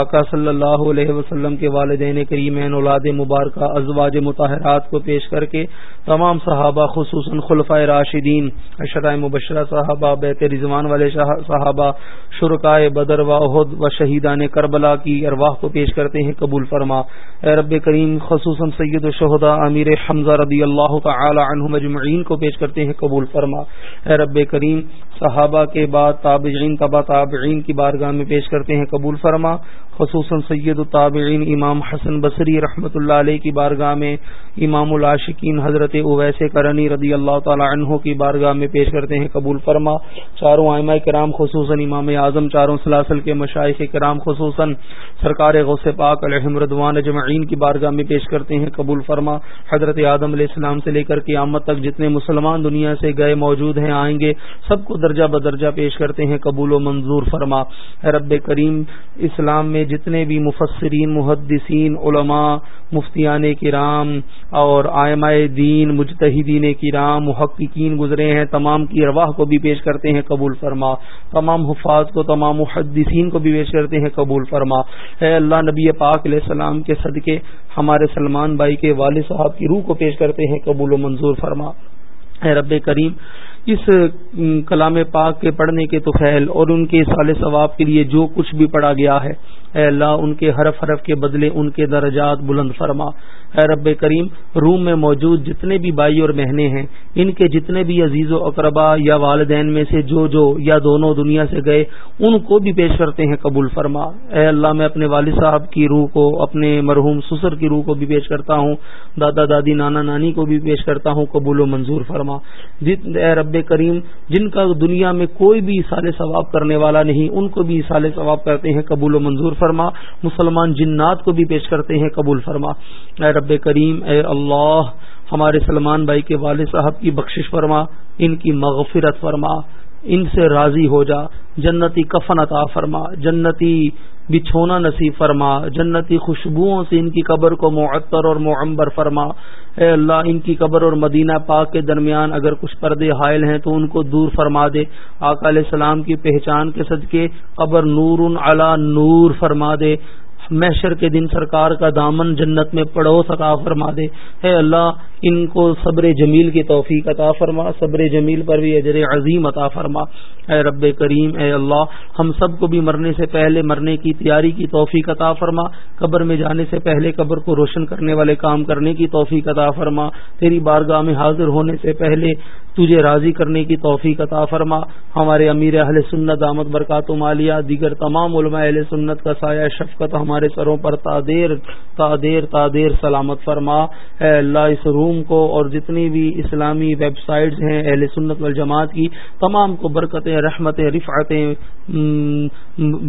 Speaker 1: آقا صلی اللہ علیہ وسلم کے والدین کریم اولاد مبارکہ، ازواج متحرات کو پیش کر کے تمام صحابہ، خصوصاً خلفۂ راشدین اشرائے مبشرہ صحابہ، بیت رضوان والے صحابہ، شرکائے بدر و عہد و شہیدان کربلا کی ارواح کو پیش کرتے ہیں، قبول فرما۔ اے رب کریم خصوصاً سید شہدا امیر حمزہ رضی اللہ تعالی عنہ مجمعین کو پیش کرتے ہیں، قبول فرما۔ اے رب کریم، صحابہ کے بعد تابعین، تبا تابعین کی بارگاہ میں پیش کرتے ہیں، قبول فرما۔ خصوصاً سید الطابعین امام حسن بصری رحمۃ اللہ علیہ کی بارگاہ میں امام العاشقین حضرت اویس کرنی رضی اللہ تعالی عنہ کی بارگاہ میں پیش کرتے ہیں قبول فرما۔ چاروں آئمہ کرام خصوصاً امام اعظم، چاروں سلاسل کے مشائق کرام خصوصاً سرکار غوث پاک علیہ ردوان اجمعین کی بارگاہ میں پیش کرتے ہیں قبول فرما۔ حضرت آدم علیہ السلام سے لے کر قیامت تک جتنے مسلمان دنیا سے گئے موجود ہیں، آئیں گے، سب کو درجہ بدرجہ پیش کرتے ہیں قبول و منظور فرما۔ رب کریم، اسلام میں جتنے بھی مفسرین، محدثین، علماء، مفتیان کرام اور آئمہ دین، مجتہدین کرام، محققین گزرے ہیں، تمام کی ارواح کو بھی پیش کرتے ہیں، قبول فرما۔ تمام حفاظ کو، تمام محدثین کو بھی پیش کرتے ہیں، قبول فرما۔ اے اللہ، نبی پاک علیہ السلام کے صدقے ہمارے سلمان بھائی کے والد صاحب کی روح کو پیش کرتے ہیں، قبول و منظور فرما۔ اے رب کریم اس کلام پاک کے پڑھنے کے تو خیل اور ان کے سال ثواب کے لیے جو کچھ بھی پڑھا گیا ہے، اے اللہ ان کے حرف حرف کے بدلے ان کے درجات بلند فرما۔ اے رب کریم، روم میں موجود جتنے بھی بھائی اور بہنیں ہیں، ان کے جتنے بھی عزیز و اقربا یا والدین میں سے جو جو یا دونوں دنیا سے گئے، ان کو بھی پیش کرتے ہیں قبول فرما۔ اے اللہ، میں اپنے والد صاحب کی روح کو، اپنے مرحوم سسر کی روح کو بھی پیش کرتا ہوں، دادا، دادی، نانا، نانی کو بھی پیش کرتا ہوں، قبول و منظور فرما۔ اے رب کریم، جن کا دنیا میں کوئی بھی سال ثواب کرنے والا نہیں، ان کو بھی سال ثواب کرتے ہیں، قبول و منظور فرما۔ مسلمان جنات کو بھی پیش کرتے ہیں، قبول فرما۔ اے رب کریم، اے اللہ، ہمارے سلمان بھائی کے والد صاحب کی بخشش فرما، ان کی مغفرت فرما، ان سے راضی ہو جا، جنتی کفن عطا فرما، جنتی بچھونا نصیب فرما، جنتی خوشبوؤں سے ان کی قبر کو معطر اور معمبر فرما۔ اے اللہ، ان کی قبر اور مدینہ پاک کے درمیان اگر کچھ پردے حائل ہیں تو ان کو دور فرما دے۔ آقا علیہ السلام کی پہچان کے صدقے قبر نور علا نور فرما دے۔ محشر کے دن سرکار کا دامن جنت میں پڑو عطا فرما دے۔ اے اللہ، ان کو صبر جمیل کی توفیق عطا فرما، صبر جمیل پر بھی اجر عظیم عطا فرما۔ اے رب کریم، اے اللہ، ہم سب کو بھی مرنے سے پہلے، مرنے کی تیاری کی توفیق عطا فرما۔ قبر میں جانے سے پہلے قبر کو روشن کرنے والے کام کرنے کی توفیق عطا فرما۔ تیری بارگاہ میں حاضر ہونے سے پہلے تجھے راضی کرنے کی توفیق عطا فرما۔ ہمارے امیر اہل سنت، آمد برکات مالیہ، دیگر تمام علماء اہل سنت کا سایہ شفقت ہمارے سروں پر تادیر تا دیر تا دیر سلامت فرما۔ اے اللہ اس روم کو اور جتنی بھی اسلامی ویب سائٹس ہیں، اہل سنت والجماعت کی، تمام کو برکتیں، رحمتیں، رفعتیں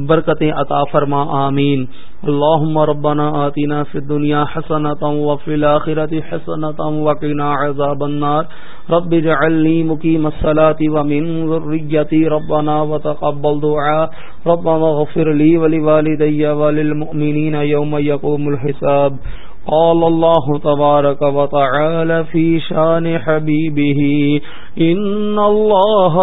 Speaker 1: برکتیں عطا فرما، آمین۔ اللهم ربنا آتنا في الدنيا حسنة وفي الآخرة حسنة وقنا عذاب النار۔ رب اجعل لي مقيم الصلاة ومن ذريتي ربنا وتقبل دعاء ربنا اغفر لي ولوالدي وللمؤمنين يوم يقوم الحساب۔ قال الله تبارك وتعالى في شان حبيبه إن الله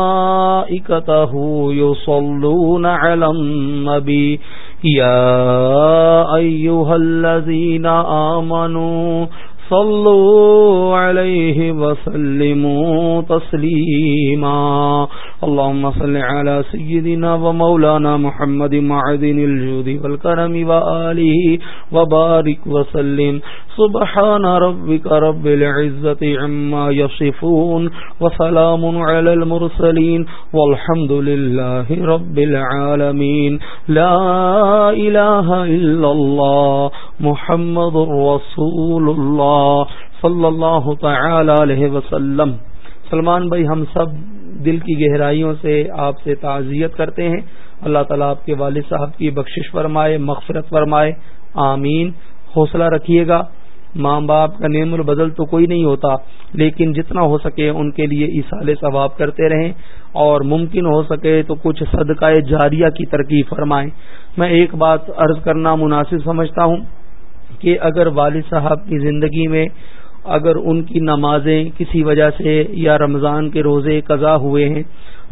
Speaker 1: وملائكته يصلون على النبي يا أيها الذين آمنوا صلوا عليه وسلموا تسليما. اللهم صل على سيدنا ومولانا محمد معدن الجود والكرم وآله وبارك وسلم. سبحان ربك رب العزة عما يصفون وسلام على المرسلين والحمد لله رب العالمين. لا إله إلا الله محمد رسول الله. صلی اللہ تعالی علیہ وسلم۔ سلمان بھائی، ہم سب دل کی گہرائیوں سے آپ سے تعزیت کرتے ہیں۔ اللہ تعالیٰ آپ کے والد صاحب کی بخشش فرمائے، مغفرت فرمائے۔ آمین۔ حوصلہ رکھیے گا۔ ماں باپ کا نیم البدل تو کوئی نہیں ہوتا، لیکن جتنا ہو سکے ان کے لیے اصال ثواب کرتے رہیں۔ اور ممکن ہو سکے تو کچھ صدقہ جاریہ کی ترکیب فرمائیں۔ میں ایک بات عرض کرنا مناسب سمجھتا ہوں۔ کہ اگر والد صاحب کی زندگی میں اگر ان کی نمازیں کسی وجہ سے یا رمضان کے روزے قضا ہوئے ہیں،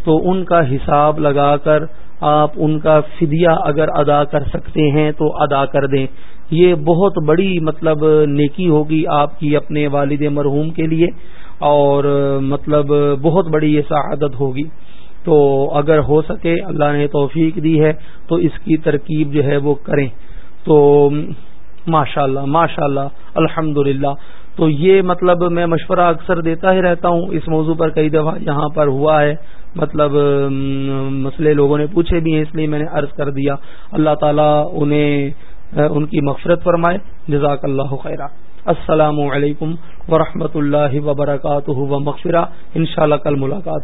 Speaker 1: تو ان کا حساب لگا کر آپ ان کا فدیہ اگر ادا کر سکتے ہیں تو ادا کر دیں۔ یہ بہت بڑی مطلب نیکی ہوگی آپ کی اپنے والد مرحوم کے لیے، اور مطلب بہت بڑی یہ سعادت ہوگی۔ تو اگر ہو سکے، اللہ نے توفیق دی ہے، تو اس کی ترکیب جو ہے وہ کریں۔ تو ماشاء اللہ ماشاء اللہ الحمد تو یہ مطلب میں مشورہ اکثر دیتا ہی رہتا ہوں۔ اس موضوع پر کئی دفعہ یہاں پر ہوا ہے۔ مطلب مسئلے لوگوں نے پوچھے بھی ہیں، اس لیے میں نے عرض کر دیا۔ اللہ تعالیٰ انہیں ان کی مغفرت فرمائے۔ جزاک اللہ خیرہ السلام علیکم ورحمۃ اللہ وبرکاتہ و مغفرہ۔ انشاءاللہ کل ملاقات۔